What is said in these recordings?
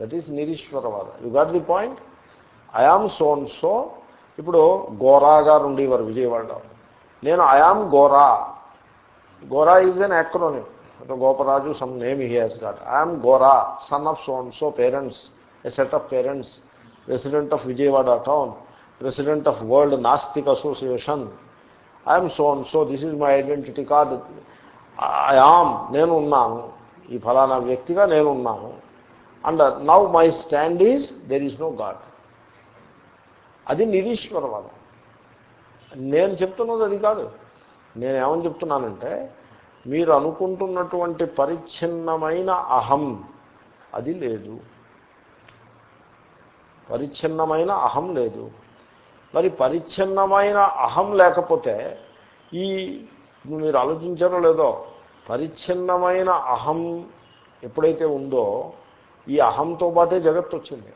That is నిరీశ్వరవాద you got the point I am so and so ఇప్పుడు గోరా గారు ఉండేవారు విజయవాడలో. నేను I am Gora Gora is an acronym Goparaju some name he has got I am Gora son of so and so parents a set of parents president of Vijayawada town president of world Nastik association I am so and so this is my identity card I am నేను ఉన్నాను ఈ ఫలానా వ్యక్తిగా నేను ఉన్నాను and now my stand is there is no god అది నిరీశ్వరవాదం. నేను చెప్తున్నది అది కాదు. నేను ఏమని చెప్తున్నానంటే మీరు అనుకుంటున్నటువంటి పరిచ్ఛిన్నమైన అహం అది లేదు. పరిచ్ఛిన్నమైన అహం లేదు. మరి పరిచ్ఛిన్నమైన అహం లేకపోతే ఈ మీరు ఆలోచించారో లేదో పరిచ్ఛిన్నమైన అహం ఎప్పుడైతే ఉందో ఈ అహంతో పాటే జగత్తు వచ్చింది.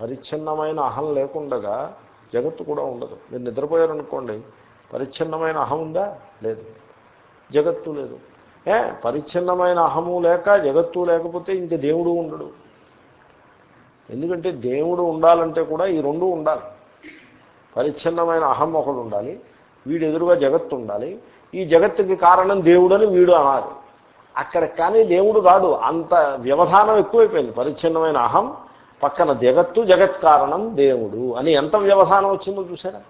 పరిచ్ఛిన్నమైన అహం లేకుండగా జగత్తు కూడా ఉండదు. మీరు నిద్రపోయారనుకోండి పరిచ్ఛిన్నమైన అహం ఉందా? లేదు. జగత్తు లేదు. ఏ పరిచ్ఛిన్నమైన అహము లేక జగత్తు లేకపోతే ఇంక దేవుడు ఉండడు. ఎందుకంటే దేవుడు ఉండాలంటే కూడా ఈ రెండు ఉండాలి. పరిచ్ఛిన్నమైన అహం ఒకడు ఉండాలి. వీడు ఎదురుగా జగత్తు ఉండాలి. ఈ జగత్తుకి కారణం దేవుడని వీడు అనాలి. అక్కడ కానీ దేవుడు కాదు అంత వ్యవధానం ఎక్కువైపోయింది. పరిచ్ఛిన్నమైన అహం పక్కన జగత్తు జగత్ కారణం దేవుడు అని ఎంత వ్యవధానం వచ్చిందో చూసారా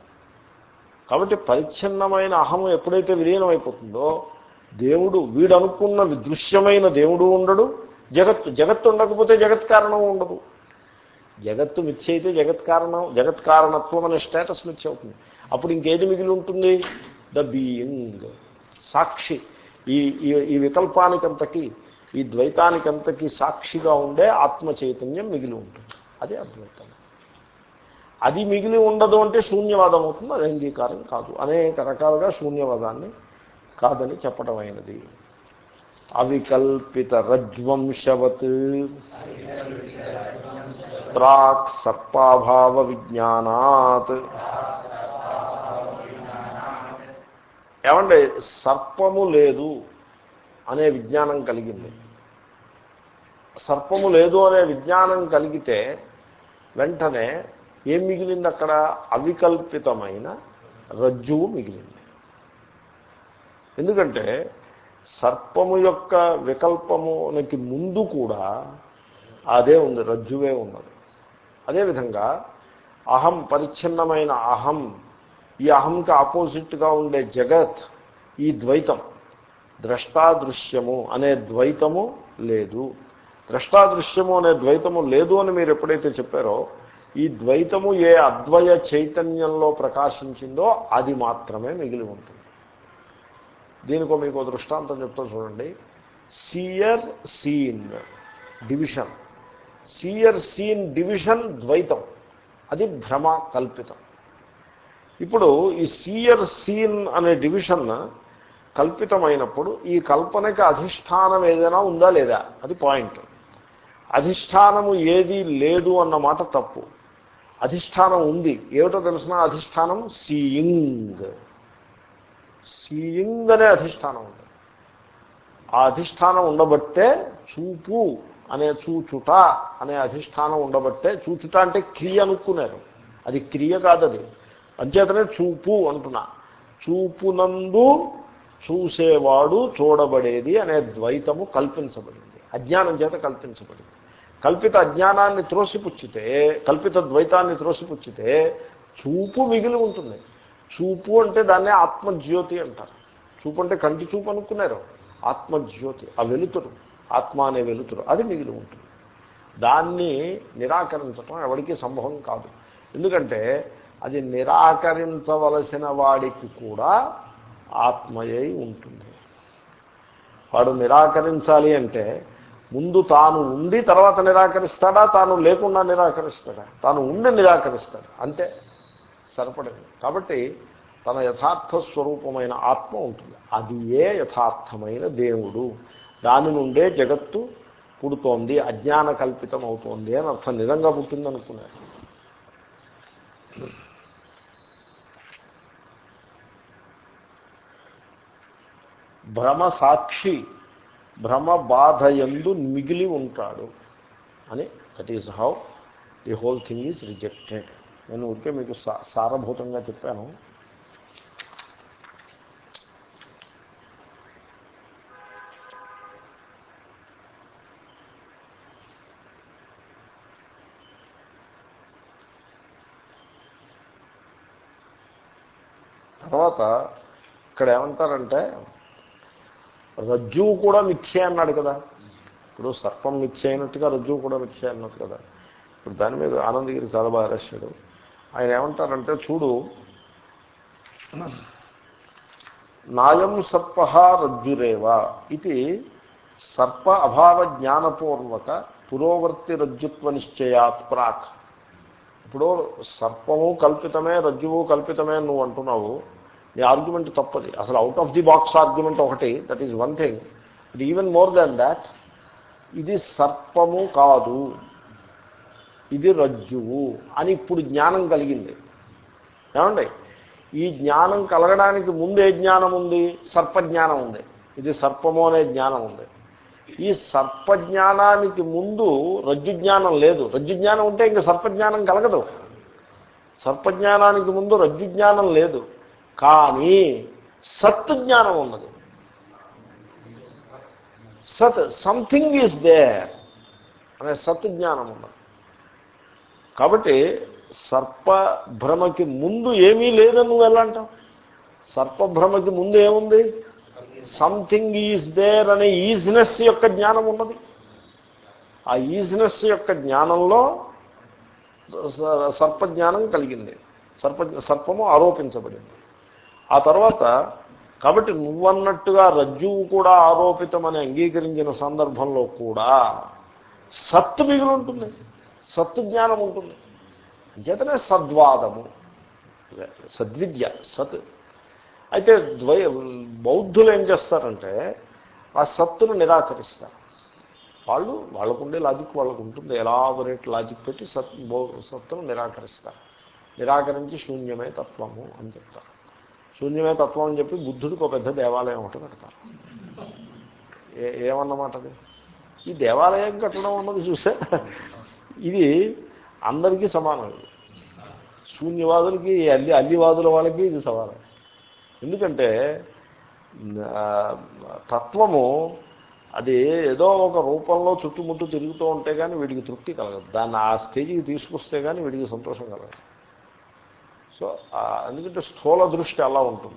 కాబట్టి పరిచ్ఛిన్నమైన అహం ఎప్పుడైతే విలీనమైపోతుందో దేవుడు వీడు అనుకున్న దృశ్యమైన దేవుడు ఉండడు. జగత్తు జగత్తు ఉండకపోతే జగత్ కారణం ఉండదు. జగత్తు మిథ్య అయితే జగత్ కారణం జగత్ కారణత్వం అనే స్టేటస్ మిథ్య అవుతుంది. అప్పుడు ఇంకేది మిగిలి ఉంటుంది? The being. సాక్షి. ఈ ఈ వికల్పానికంతకి ఈ ద్వైతానికంతకి సాక్షిగా ఉండే ఆత్మ చైతన్యం మిగిలి ఉంటుంది. అదే అద్వైతం. అది మిగిలి ఉండదు అంటే శూన్యవాదం అవుతుంది అది అంగీకారం కాదు. అనేక రకాలుగా శూన్యవాదాన్ని కాదని చెప్పడం అయినది అవికల్పిత రజ్వంశవత్ ప్రాక్ సర్పాభావ విజ్ఞానాత్ ఏమంటే సర్పము లేదు అనే విజ్ఞానం కలిగింది. సర్పము లేదు అనే విజ్ఞానం కలిగితే వెంటనే ఏం మిగిలింది అక్కడ? అవికల్పితమైన రజ్జువు మిగిలింది. ఎందుకంటే సర్పము యొక్క వికల్పమునికి ముందు కూడా అదే ఉంది రజ్జువే ఉన్నది. అదేవిధంగా అహం పరిచ్ఛిన్నమైన అహం ఈ అహంకి ఆపోజిట్గా ఉండే జగత్ ఈ ద్వైతం. ద్రష్టాదృశ్యము అనే ద్వైతము లేదు. ద్రష్టాదృశ్యము అనే ద్వైతము లేదు అని మీరు ఎప్పుడైతే చెప్పారో ఈ ద్వైతము ఏ అద్వయ చైతన్యంలో ప్రకాశించిందో అది మాత్రమే మిగిలి ఉంటుంది. దీనికో మీకు దృష్టాంతం చెప్తా చూడండి. Seer seen division seer seen division ద్వైతం. అది భ్రమ కల్పితం. ఇప్పుడు ఈ సీయర్ సీన్ అనే డివిజన్ కల్పితమైనప్పుడు ఈ కల్పనకి అధిష్టానం ఏదైనా ఉందా లేదా? అది పాయింట్ అధిష్టానము ఏది లేదు అన్న మాట తప్పు. అధిష్టానం ఉంది. ఏమిటో తెలిసిన అధిష్టానం? సీయింగ్ సీయింగ్ అనే అధిష్టానం ఉంది. ఆ అధిష్టానం ఉండబట్టే చూపు అనే చూచుట అనే అధిష్టానం ఉండబట్టే చూచుట అంటే క్రియ అనుకున్నారు. అది క్రియ కాదది. అంచేతనే చూపు అంటున్నా. చూపునందు చూసేవాడు చూడబడేది అనే ద్వైతము కల్పించబడింది. అజ్ఞానం చేత కల్పించబడింది. కల్పిత అజ్ఞానాన్ని త్రోసిపుచ్చితే కల్పిత ద్వైతాన్ని త్రోసిపుచ్చితే చూపు మిగిలి ఉంటుంది. చూపు అంటే దాన్నే ఆత్మజ్యోతి అంటారు. చూపు అంటే కంటి చూపు అనుకున్నారు. ఆత్మజ్యోతి ఆ వెలుతురు. ఆత్మ అనే వెలుతురు అది మిగిలి ఉంటుంది. దాన్ని నిరాకరించటం ఎవరికీ సంభవం కాదు. ఎందుకంటే అది నిరాకరించవలసిన వాడికి కూడా ఆత్మయై ఉంటుంది. వాడు నిరాకరించాలి అంటే ముందు తాను ఉండి తర్వాత నిరాకరిస్తాడా? తాను లేకుండా నిరాకరిస్తాడా? తాను ఉండి నిరాకరిస్తాడు? అంతే. సరిపడేది. కాబట్టి తన యథార్థ స్వరూపమైన ఆత్మ ఉంటుంది. అది ఏ యథార్థమైన దేవుడు? దాని నుండే జగత్తు పుడుతోంది అజ్ఞాన కల్పితం అవుతోంది అని అర్థం. నిజంగా పుట్టిందనుకున్నాడు. భ్రమ సాక్షి భ్రమ బాధ ఎందు మిగిలి ఉంటాడు అని that is how the whole thing is rejected నేను ఊరికే మీకు సారభూతంగా చెప్పాను. తర్వాత ఇక్కడ ఏమంటారంటే రజ్జువు కూడా మిథ్యే అన్నాడు కదా. ఇప్పుడు సర్పం మిథ్య అయినట్టుగా రజ్జువు కూడా మిథ్య అన్నట్టు కదా. ఇప్పుడు దాని మీద ఆనందగిరి చాలా బాగా రాశాడు ఆయన ఏమంటారంటే చూడు నాయం సర్ప రజ్జురేవ ఇది సర్ప అభావ జ్ఞానపూర్వక పురోవర్తి రజ్జుత్వ నిశ్చయాత్ ప్రాక్. ఇప్పుడు సర్పము కల్పితమే రజ్జువు కల్పితమే నువ్వు అంటున్నావు. నీ ఆర్గ్యుమెంట్ తప్పది. అసలు out of the box argument ఒకటి that is one thing but even more than that ఇది సర్పము కాదు. ఇది రజ్జువు అని ఇప్పుడు జ్ఞానం కలిగింది. ఏమండి? ఈ జ్ఞానం కలగడానికి ముందు ఏ జ్ఞానం ఉంది? సర్పజ్ఞానం ఉంది. ఇది సర్పము అనే జ్ఞానం ఉంది. ఈ సర్పజ్ఞానానికి ముందు రజ్జు జ్ఞానం లేదు. రజ్జు జ్ఞానం ఉంటే ఇంక సర్పజ్ఞానం కలగదు. సర్పజ్ఞానానికి ముందు రజ్జు జ్ఞానం లేదు. కానీ సత్ జ్ఞానం ఉన్నది. సత్ సంథింగ్ ఈజ్ దేర్ అనే సత్ జ్ఞానం ఉన్నది. కాబట్టి సర్పభ్రమకి ముందు ఏమీ లేదని నువ్వు ఎలా అంటావు? సర్పభ్రమకి ముందు ఏముంది? సంథింగ్ ఈజ్ దేర్ అనే ఈజినెస్ యొక్క జ్ఞానం ఉన్నది. ఆ ఈజినెస్ యొక్క జ్ఞానంలో సర్పజ్ఞానం కలిగింది. సర్ప సర్పము ఆరోపించబడింది. ఆ తర్వాత కాబట్టి నువ్వన్నట్టుగా రజ్జువు కూడా ఆరోపితమని అంగీకరించిన సందర్భంలో కూడా సత్తు మిగిలి ఉంటుంది సత్తు జ్ఞానం ఉంటుంది. అంచేతనే సద్వాదము. సద్విద్య సత్. అయితే ద్వై బౌద్ధులు ఏం చేస్తారంటే ఆ సత్తును నిరాకరిస్తారు. వాళ్ళు వాళ్ళకుండే లాజిక్ వాళ్ళకు ఉంటుంది ఎలాబొరేట్ లాజిక్ పెట్టి సత్ సత్తును నిరాకరిస్తారు. నిరాకరించి శూన్యమే తత్వము అని చెప్తారు. శూన్యమే తత్వం అని చెప్పి బుద్ధుడికి ఒక పెద్ద దేవాలయం ఒకటి కడతారు. ఏ ఏమన్నమాట అది? ఈ దేవాలయం కట్టడం అన్నది చూసే? ఇది అందరికీ సమానం శూన్యవాదులకి అల్లి అల్లివాదుల వాళ్ళకి ఇది సమానం. ఎందుకంటే తత్వము అది ఏదో ఒక రూపంలో చుట్టుముట్టు తిరుగుతూ ఉంటే కానీ వీడికి తృప్తి కలగదు. దాన్ని ఆ స్టేజ్కి తీసుకొస్తే కానీ వీడికి సంతోషం కలగదు. సో ఎందుకంటే స్థూల దృష్టి అలా ఉంటుంది.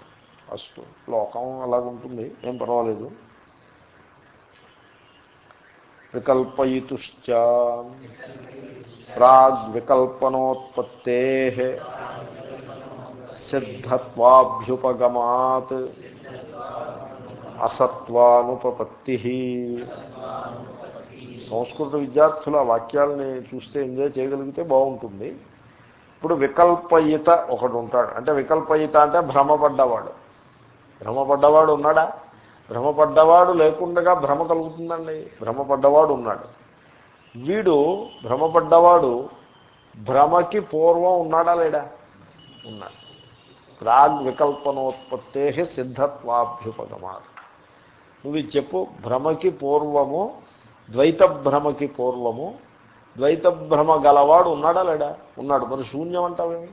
ఫస్ట్ లోకం అలాగుంటుంది ఏం పర్వాలేదు. వికల్పయుతుశ్చ. ప్రాగ్ వికల్పనోత్పత్తే సిద్ధత్వాభ్యుపగమాత్ అసత్వానుపపత్తి. సంస్కృత విద్యార్థుల వాక్యాలని చూస్తే ఎంజాయ్ చేయగలిగితే బాగుంటుంది. ఇప్పుడు వికల్పయిత ఒకడు ఉంటాడు. అంటే వికల్పయిత అంటే భ్రమపడ్డవాడు. భ్రమపడ్డవాడు ఉన్నాడా? భ్రమపడ్డవాడు లేకుండా భ్రమ కలుగుతుందండి. భ్రమపడ్డవాడు ఉన్నాడు. వీడు భ్రమపడ్డవాడు భ్రమకి పూర్వం ఉన్నాడా లేడా? ఉన్నాడు. ప్రాగ్ వికల్పనోత్పత్తే సిద్ధత్వాభ్యుపగమాలు నువ్వు చెప్పు భ్రమకి పూర్వము ద్వైత భ్రమకి పూర్వము ద్వైత భ్రమ గలవాడు ఉన్నాడా లేడా? ఉన్నాడు. మరి శూన్యం అంటావేమి?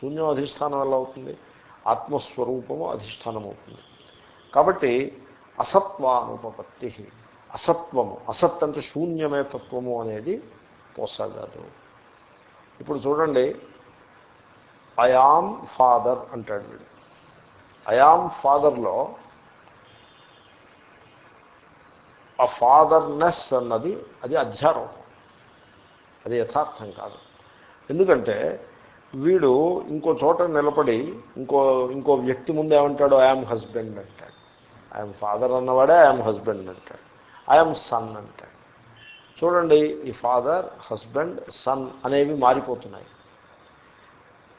శూన్యం అధిష్టానం ఎలా అవుతుంది? ఆత్మస్వరూపము అధిష్టానం అవుతుంది కాబట్టి అసత్వానుపపత్తి అసత్వము. అసత్ అంటే శూన్యమే తత్వము అనేది పోసాగాదు ఇప్పుడు చూడండి. అయామ్ ఫాదర్ అంటాడు వీడు. అయామ్ ఫాదర్లో ఆ ఫాదర్నెస్ అన్నది అది అధ్యారోపం అది యథార్థం కాదు. ఎందుకంటే వీడు ఇంకో చోట నిలబడి ఇంకో ఇంకో వ్యక్తి ముందు ఏమంటాడు? ఐఎమ్ హస్బెండ్ అంటాడు. ఐఎమ్ ఫాదర్ అన్నవాడే ఐఎమ్ హస్బెండ్ అంటాడు. ఐఎమ్ సన్ అంటాడు. చూడండి ఈ ఫాదర్ హస్బెండ్ సన్ అనేవి మారిపోతున్నాయి.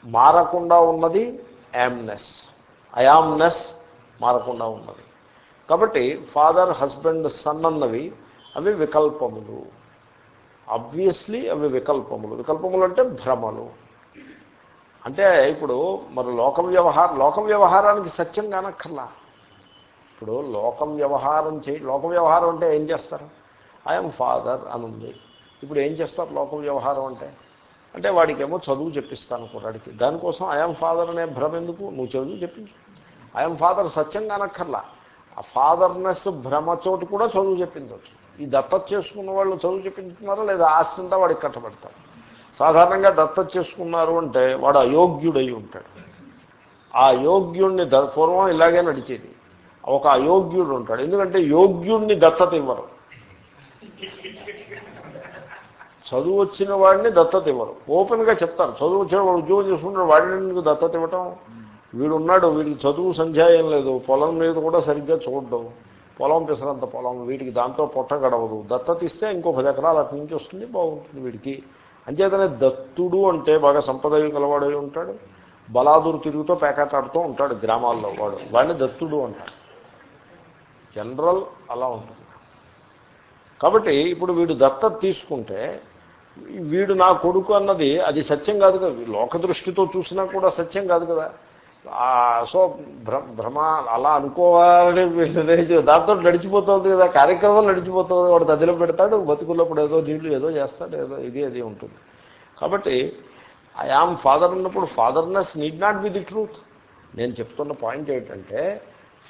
మారకుండా ఉన్నది యామ్నెస్ అయామ్నెస్ మారకుండా ఉన్నది. కాబట్టి ఫాదర్ హస్బెండ్ సన్ అన్నవి అవి వికల్పములు. ఆబ్వియస్లీ అవి వికల్పములు. వికల్పములు అంటే భ్రమలు. అంటే ఇప్పుడు మరి లోక వ్యవహారం లోక వ్యవహారానికి సత్యం కానక్కర్లా. ఇప్పుడు లోకం వ్యవహారం చేయి లోక వ్యవహారం అంటే ఏం చేస్తారు? ఐఎమ్ ఫాదర్ అని ఉంది ఇప్పుడు ఏం చేస్తారు లోక వ్యవహారం అంటే? అంటే వాడికేమో చదువు చెప్పిస్తాను కుర్రాడికి. దానికోసం ఐఎమ్ ఫాదర్ అనే భ్రమ ఎందుకు? నువ్వు చదువు చెప్పించు. ఐఎమ్ ఫాదర్ సత్యం అనక్కర్లా ఆ ఫాదర్నెస్ భ్రమ చోటు కూడా చదువు చెప్పించవచ్చు. ఈ దత్తత చేసుకున్న వాళ్ళు చదువు చెప్పించుకున్నారా లేదా ఆస్తి అంతా వాడికి కట్టబెడతారు? సాధారణంగా దత్తత చేసుకున్నారు అంటే వాడు అయోగ్యుడై ఉంటాడు. ఆ యోగ్యుణ్ణి ద పూర్వం ఇలాగే నడిచేది. ఒక అయోగ్యుడు ఉంటాడు. ఎందుకంటే యోగ్యుణ్ణి దత్తత ఇవ్వరు. చదువు వచ్చిన వాడిని దత్తత ఇవ్వరు. ఓపెన్గా చెప్తారు. చదువు వచ్చిన వాడు ఉద్యోగం చేసుకుంటాడు వాడిని దత్తత ఇవ్వటం? వీడున్నాడు వీడికి చదువు సంధ్యాయం లేదు. పొలం మీద కూడా సరిగ్గా చూడడం. పొలం పిసరంత పొలం వీటికి దాంతో పొట్ట గడవదు. దత్తత ఇస్తే ఇంకో పది ఎకరాలు అటు నుంచి వస్తుంది బాగుంటుంది వీడికి. అంచేతనే దత్తుడు అంటే బాగా సంపద కలవాడై ఉంటాడు. బలాదురు తిరుగుతూ పేకాటాడుతూ ఉంటాడు గ్రామాల్లో వాడు. వాడిని దత్తుడు అంటాడు జనరల్ అలా ఉంటుంది. కాబట్టి ఇప్పుడు వీడు దత్తత తీసుకుంటే వీడు నా కొడుకు అన్నది అది సత్యం కాదు కదా. లోక దృష్టితో చూసినా కూడా సత్యం కాదు కదా. సో భ్రమ అలా అనుకోవాలని దాంతో నడిచిపోతుంది కదా కార్యక్రమం నడిచిపోతుంది. వాడు తదిలో పెడతాడు బతుకున్నప్పుడు ఏదో నీళ్ళు ఏదో చేస్తాడు ఏదో ఇది అది ఉంటుంది. కాబట్టి ఐ ఆమ్ ఫాదర్ ఉన్నప్పుడు fatherness need not be the truth నేను చెప్తున్న పాయింట్ ఏంటంటే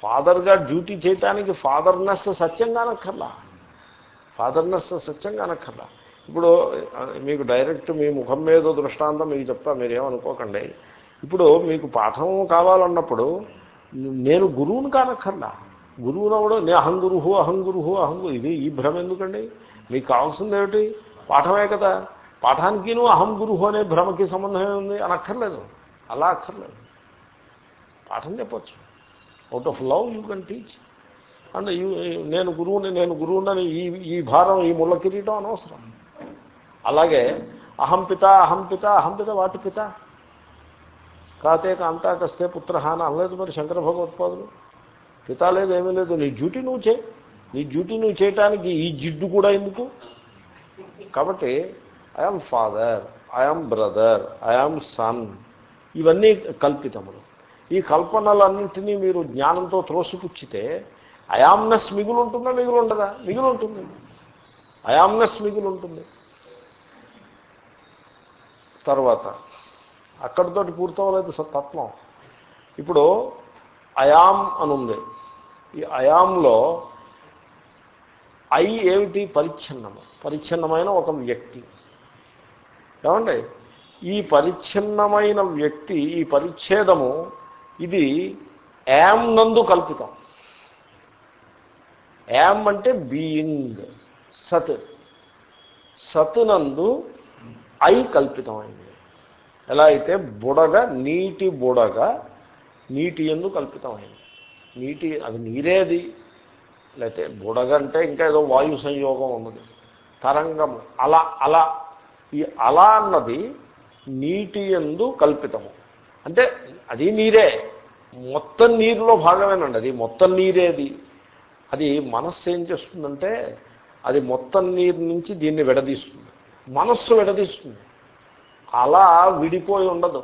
ఫాదర్గా డ్యూటీ చేయటానికి ఫాదర్నెస్ సత్యంగానక్కర్లా ఫాదర్నెస్ సత్యంగానక్కర్లా ఇప్పుడు మీకు డైరెక్ట్ మీ ముఖం మీద దృష్టాంతం మీకు చెప్తా మీరేమనుకోకండి. ఇప్పుడు మీకు పాఠం కావాలన్నప్పుడు నేను గురువుని కానక్కర్లా. గురువునవుడు నే అహం అహంగురుహు అహం అహం ఇది ఈ భ్రమ ఎందుకండి? మీకు కావాల్సింది ఏమిటి? పాఠమే కదా. పాఠానికిను అహం గురుహు అనే భ్రమకి సంబంధం ఉంది అని అక్కర్లేదు అలా అక్కర్లేదు. పాఠం చెప్పచ్చు. Out of love you can teach and నేను గురువుని నేను గురువుని ఈ ఈ భారం ఈ ముళ్ళ కిరీటం అనవసరం. అలాగే అహం పిత అహం పిత అహం పిత వాటి పిత. కాతే కాంతా కస్తే పుత్ర అని అనలేదు మరి శంకర భగవత్పాదులు. పిత లేదు ఏమీ లేదు. నీ డ్యూటీ నువ్వు చేయి. నీ డ్యూటీ నువ్వు చేయటానికి ఈ జిడ్డు కూడా ఎందుకు? కాబట్టి I am father I am brother I am son ఇవన్నీ కల్పితములు. ఈ కల్పనలన్నింటినీ మీరు జ్ఞానంతో త్రోసిపుచ్చితే అయామ్నెస్ మిగులు ఉంటుందా మిగులు ఉండదా మిగులు ఉంటుంది అయామ్నెస్ మిగులు ఉంటుంది తర్వాత అక్కడితోటి పూర్తవలేదు తత్వం. ఇప్పుడు అయాం అని ఉంది ఈ అయాంలో ఐ ఏమిటి? పరిచ్ఛిన్నము. పరిచ్ఛిన్నమైన ఒక వ్యక్తి. ఏమండి? ఈ పరిచ్ఛిన్నమైన వ్యక్తి ఈ పరిచ్ఛేదము ఇది యామ్ నందు కల్పితం. యామ్ అంటే బీయింగ్ సత్. సత్ నందు ఐ కల్పితమైంది. ఎలా అయితే బుడగ నీటి బుడగ నీటి ఎందు కల్పితమైంది. నీటి అది నీరేది లేకపోతే బుడగ అంటే ఇంకా ఏదో వాయు సంయోగం ఉన్నది. తరంగము అలా అలా. ఈ అలా అన్నది నీటి ఎందు కల్పితము. అంటే అది నీరే. మొత్తం నీరులో భాగమేనండి. అది మొత్తం నీరేది అది మనస్సు ఏం చేస్తుందంటే అది మొత్తం నీరు నుంచి దీన్ని విడదీస్తుంది. మనస్సు విడదీస్తుంది. అలా విడిపోయి ఉండదు.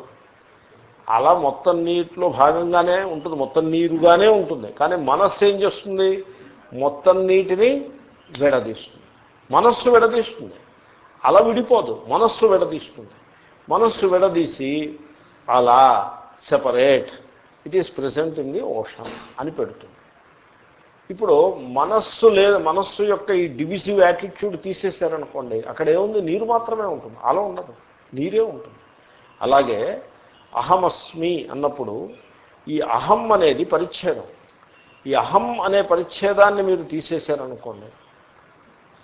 అలా మొత్తం నీటిలో భాగంగానే ఉంటుంది మొత్తం నీరుగానే ఉంటుంది. కానీ మనస్సు ఏం చేస్తుంది? మొత్తం నీటిని విడదీస్తుంది. మనస్సు విడదీస్తుంది. అలా విడిపోదు. మనస్సు విడదీస్తుంది. మనస్సు విడదీసి అలా separate it is present in the ocean అని పెడుతుంది. ఇప్పుడు మనస్సు లేదు మనస్సు యొక్క ఈ డివిజివ్ యాటిట్యూడ్ తీసేశారనుకోండి అక్కడ ఏముంది? నీరు మాత్రమే ఉంటుంది. అలా ఉండదు. నీరే ఉంటుంది. అలాగే అహమస్మి అన్నప్పుడు ఈ అహం అనేది పరిచ్ఛేదం. ఈ అహం అనే పరిచ్ఛేదాన్ని మీరు తీసేశారనుకోండి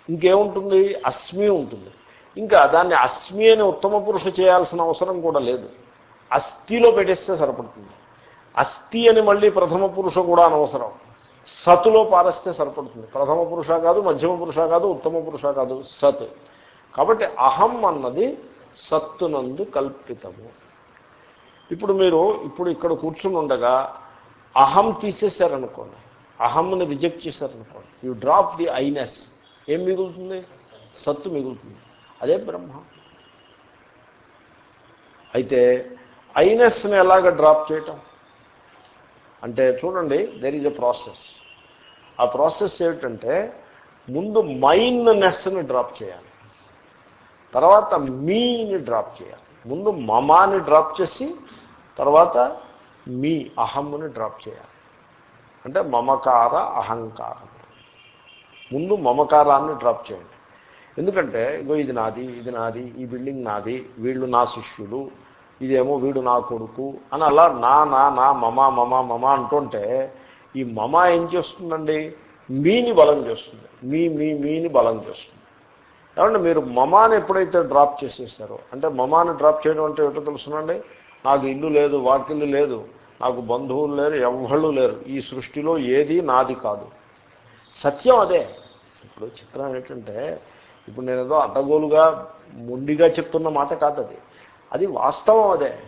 ఇంకేముంటుంది? అస్మి ఉంటుంది. ఇంకా దాన్ని అస్మి అని ఉత్తమ పురుష చేయాల్సిన అవసరం కూడా లేదు. అస్థిలో పెట్టేస్తే సరిపడుతుంది. అస్థి అని మళ్ళీ ప్రథమ పురుష కూడా అనవసరం. సతులో పారేస్తే సరిపడుతుంది. ప్రథమ పురుష కాదు మధ్యమ పురుష కాదు ఉత్తమ పురుష కాదు సత్. కాబట్టి అహం అన్నది సత్తునందు కల్పితము. ఇప్పుడు మీరు ఇప్పుడు ఇక్కడ కూర్చుని ఉండగా అహం తీసేశారనుకోండి. అహంని రిజెక్ట్ చేశారనుకోండి. యూ డ్రాప్ ది ఐనెస్ ఏం మిగులుతుంది? సత్తు మిగులుతుంది. అదే బ్రహ్మ. అయితే ఐనెస్ని ఎలాగ డ్రాప్ చేయటం? అంటే చూడండి దెర్ ఈజ్ ఎ ప్రాసెస్ ఆ ప్రాసెస్ ఏమిటంటే ముందు మైన్నెస్ని డ్రాప్ చేయాలి. తర్వాత మీని డ్రాప్ చేయాలి. ముందు మమాని డ్రాప్ చేసి తర్వాత మీ అహమ్ముని డ్రాప్ చేయాలి. అంటే మమకార అహంకారం. ముందు మమకారాన్ని డ్రాప్ చేయండి. ఎందుకంటే ఇగో ఇది నాది ఇది నాది ఈ బిల్డింగ్ నాది వీళ్ళు నా శిష్యులు ఇదేమో వీడు నా కొడుకు అని అలా నా నా నా మమ మమ మమ అంటుంటే ఈ మమ ఏం చేస్తుందండి? మీని బలం చేస్తుంది. మీ మీ మీని బలం చేస్తుంది. ఏమంటే మీరు మమాని ఎప్పుడైతే డ్రాప్ చేసేసారో అంటే మమాని డ్రాప్ చేయడం అంటే ఏంటో తెలుసునండి? నాకు ఇల్లు లేదు వాకిల్లు లేదు నాకు బంధువులు లేరు ఎవ్వళ్ళు లేరు. ఈ సృష్టిలో ఏది నాది కాదు. సత్యం అదే. ఇప్పుడు చిత్రం ఏంటంటే ఇప్పుడు నేను ఏదో అడ్డగోలుగా మొండిగా చెప్తున్న మాట కాదు అది. అది వాస్తవం అదే.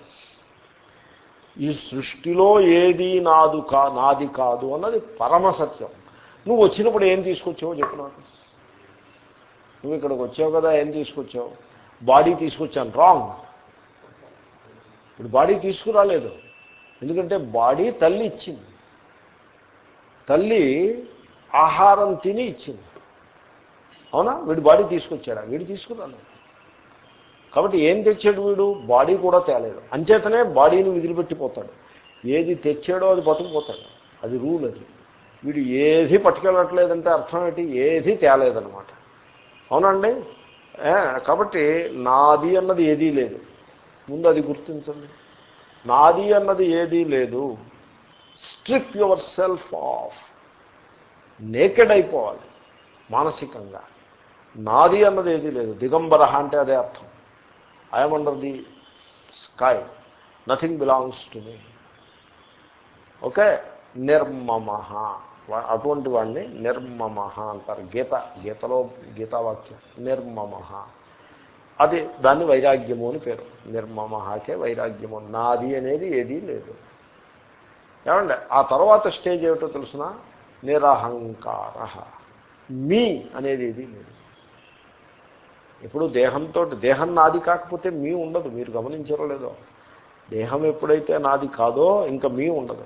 ఈ సృష్టిలో ఏది నాదు కా నాది కాదు అన్నది పరమ సత్యం. నువ్వు వచ్చినప్పుడు ఏం తీసుకొచ్చావో చెప్పు నాకు. నువ్వు ఇక్కడికి వచ్చావు కదా ఏం తీసుకొచ్చావు? బాడీ తీసుకొచ్చాను. రాంగ్. ఇప్పుడు బాడీ తీసుకురాలేదు. ఎందుకంటే బాడీ తల్లి ఇచ్చింది. తల్లి ఆహారం తిని ఇచ్చింది. అవునా? వీడు బాడీ తీసుకొచ్చాడా? వీడు తీసుకురాలేదు. కాబట్టి ఏం తెచ్చాడు వీడు? బాడీ కూడా తేలేదు. అంచేతనే బాడీని విదిలిపెట్టిపోతాడు. ఏది తెచ్చాడో అది బతుకుపోతాడు. అది రూల్ అది. వీడు ఏది పట్టుకెళ్ళట్లేదంటే అర్థం ఏంటి? ఏది తేలేదనమాట అవునండి. కాబట్టి నాది అన్నది ఏదీ లేదు. ముందు అది గుర్తించండి. నాది అన్నది ఏదీ లేదు. Strip yourself off naked అయిపోవాలి మానసికంగా. నాది అన్నది ఏదీ లేదు. దిగంబర అంటే అదే అర్థం. I am under the sky nothing belongs to me okay నిర్మమ అటువంటి వాడిని నిర్మమ అంటారు. గీత గీతలో గీతావాక్యం నిర్మమ అది దాన్ని వైరాగ్యము అని పేరు. నిర్మమహాకే వైరాగ్యము. నాది అనేది ఏదీ లేదు. ఏమండి? ఆ తర్వాత స్టేజ్ ఏమిటో తెలుసిన? నిరహంకార. మీ అనేది ఏదీ లేదు. ఇప్పుడు దేహంతో దేహం నాది కాకపోతే మీ ఉండదు. మీరు గమనించరో లేదో. దేహం ఎప్పుడైతే నాది కాదో ఇంకా మీ ఉండదు.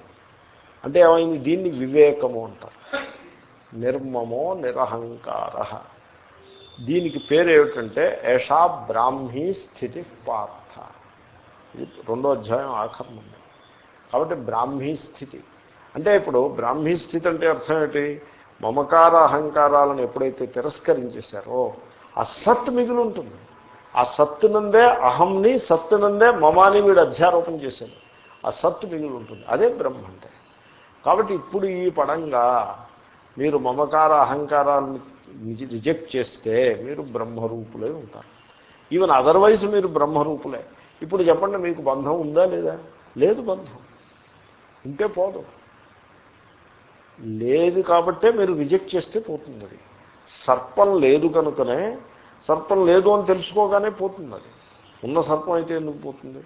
అంటే ఏమైంది? దీన్ని వివేకము అంటారు. నిర్మమో నిరహంకార. దీనికి పేరు ఏమిటంటే ఏషా బ్రాహ్మీ స్థితి పార్థ. ఇది రెండో అధ్యాయం ఆఖరణ కాబట్టి బ్రాహ్మీ స్థితి. అంటే ఇప్పుడు బ్రాహ్మీ స్థితి అంటే అర్థం ఏమిటి మమకార అహంకారాలను ఎప్పుడైతే తిరస్కరించేశారో ఆ సత్ మిగిలి ఉంటుంది ఆ సత్తునందే అహంని సత్తునందే మమాని వీడు అధ్యారోపణ చేశాడు. ఆ సత్తు మిగిలి ఉంటుంది అదే బ్రహ్మ అంటే. కాబట్టి ఇప్పుడు ఈ పడంగా మీరు మమకార అహంకారాలను రిజెక్ట్ చేస్తే మీరు బ్రహ్మరూపులే ఉంటారు. ఈవెన్ అదర్వైజ్ మీరు బ్రహ్మరూపులే. ఇప్పుడు చెప్పండి మీకు బంధం ఉందా లేదా? లేదు బంధం. ఉంటే పోదు. లేదు కాబట్టే మీరు రిజెక్ట్ చేస్తే పోతుంది అది. సర్పం లేదు కనుకనే సర్పం లేదు అని తెలుసుకోగానే పోతుంది అది. ఉన్న సర్పం అయితే ఎందుకు పోతుంది?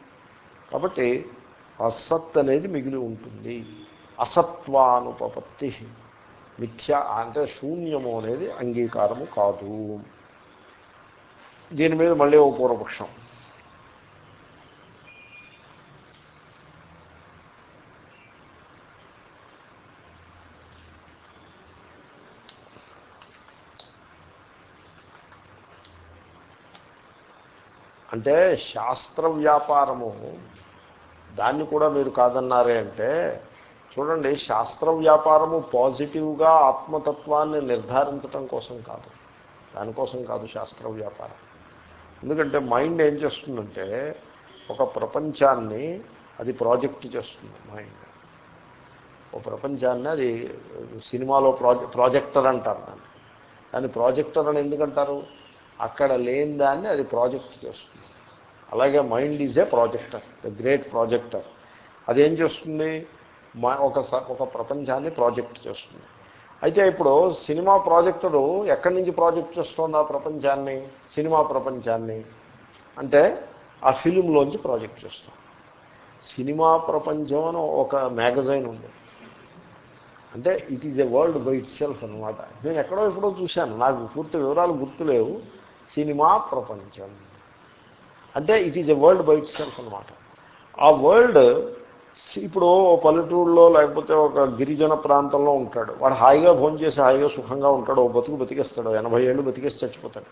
కాబట్టి అసత్ అనేది మిగిలి ఉంటుంది. అసత్వానుపపత్తి. మిథ్య అంటే శూన్యము అనేది అంగీకారము కాదు. దీని మీద మళ్ళీ ఓ పూర్వపక్షం. అంటే శాస్త్ర వ్యాపారము దాన్ని కూడా మీరు కాదన్నారే అంటే చూడండి శాస్త్ర వ్యాపారము పాజిటివ్గా ఆత్మతత్వాన్ని నిర్ధారించడం కోసం కాదు. దానికోసం కాదు శాస్త్ర వ్యాపారం. ఎందుకంటే మైండ్ ఏం చేస్తుందంటే ఒక ప్రపంచాన్ని అది ప్రాజెక్ట్ చేస్తుంది మైండ్. ఓ ప్రపంచాన్ని అది సినిమాలో ప్రాజె ప్రాజెక్టర్ అంటారు దాన్ని. దాన్ని ప్రాజెక్టర్ అని ఎందుకంటారు? అక్కడ లేని దాన్ని అది ప్రాజెక్ట్ చేస్తుంది. అలాగే mind is a projector the great projector. అదేం చేస్తుంది? ఒక ఒక ప్రపంచాన్ని ప్రాజెక్ట్ చేస్తుంది. అయితే ఇప్పుడు సినిమా ప్రాజెక్టులు ఎక్కడి నుంచి ప్రాజెక్ట్ చేస్తుంది ఆ ప్రపంచాన్ని సినిమా ప్రపంచాన్ని? అంటే ఆ ఫిలింలోంచి ప్రాజెక్ట్ చేస్తాం. సినిమా ప్రపంచం అని ఒక మ్యాగజైన్ ఉంది. అంటే it is a world by itself అనమాట నేను ఎక్కడో ఎప్పుడో చూశాను. నాకు పూర్తి వివరాలు గుర్తులేవు. సినిమా ప్రపంచం. అంటే it is a world by itself అనమాట ఆ వరల్డ్ ఇప్పుడు పల్లెటూరులో లేకపోతే ఒక గిరిజన ప్రాంతంలో ఉంటాడు. వాడు హాయిగా భోజనం చేసి హాయిగా సుఖంగా ఉంటాడు. ఓ బతుకు బతికేస్తాడు. ఎనభై ఏళ్ళు బతికేసి చచ్చిపోతాడు.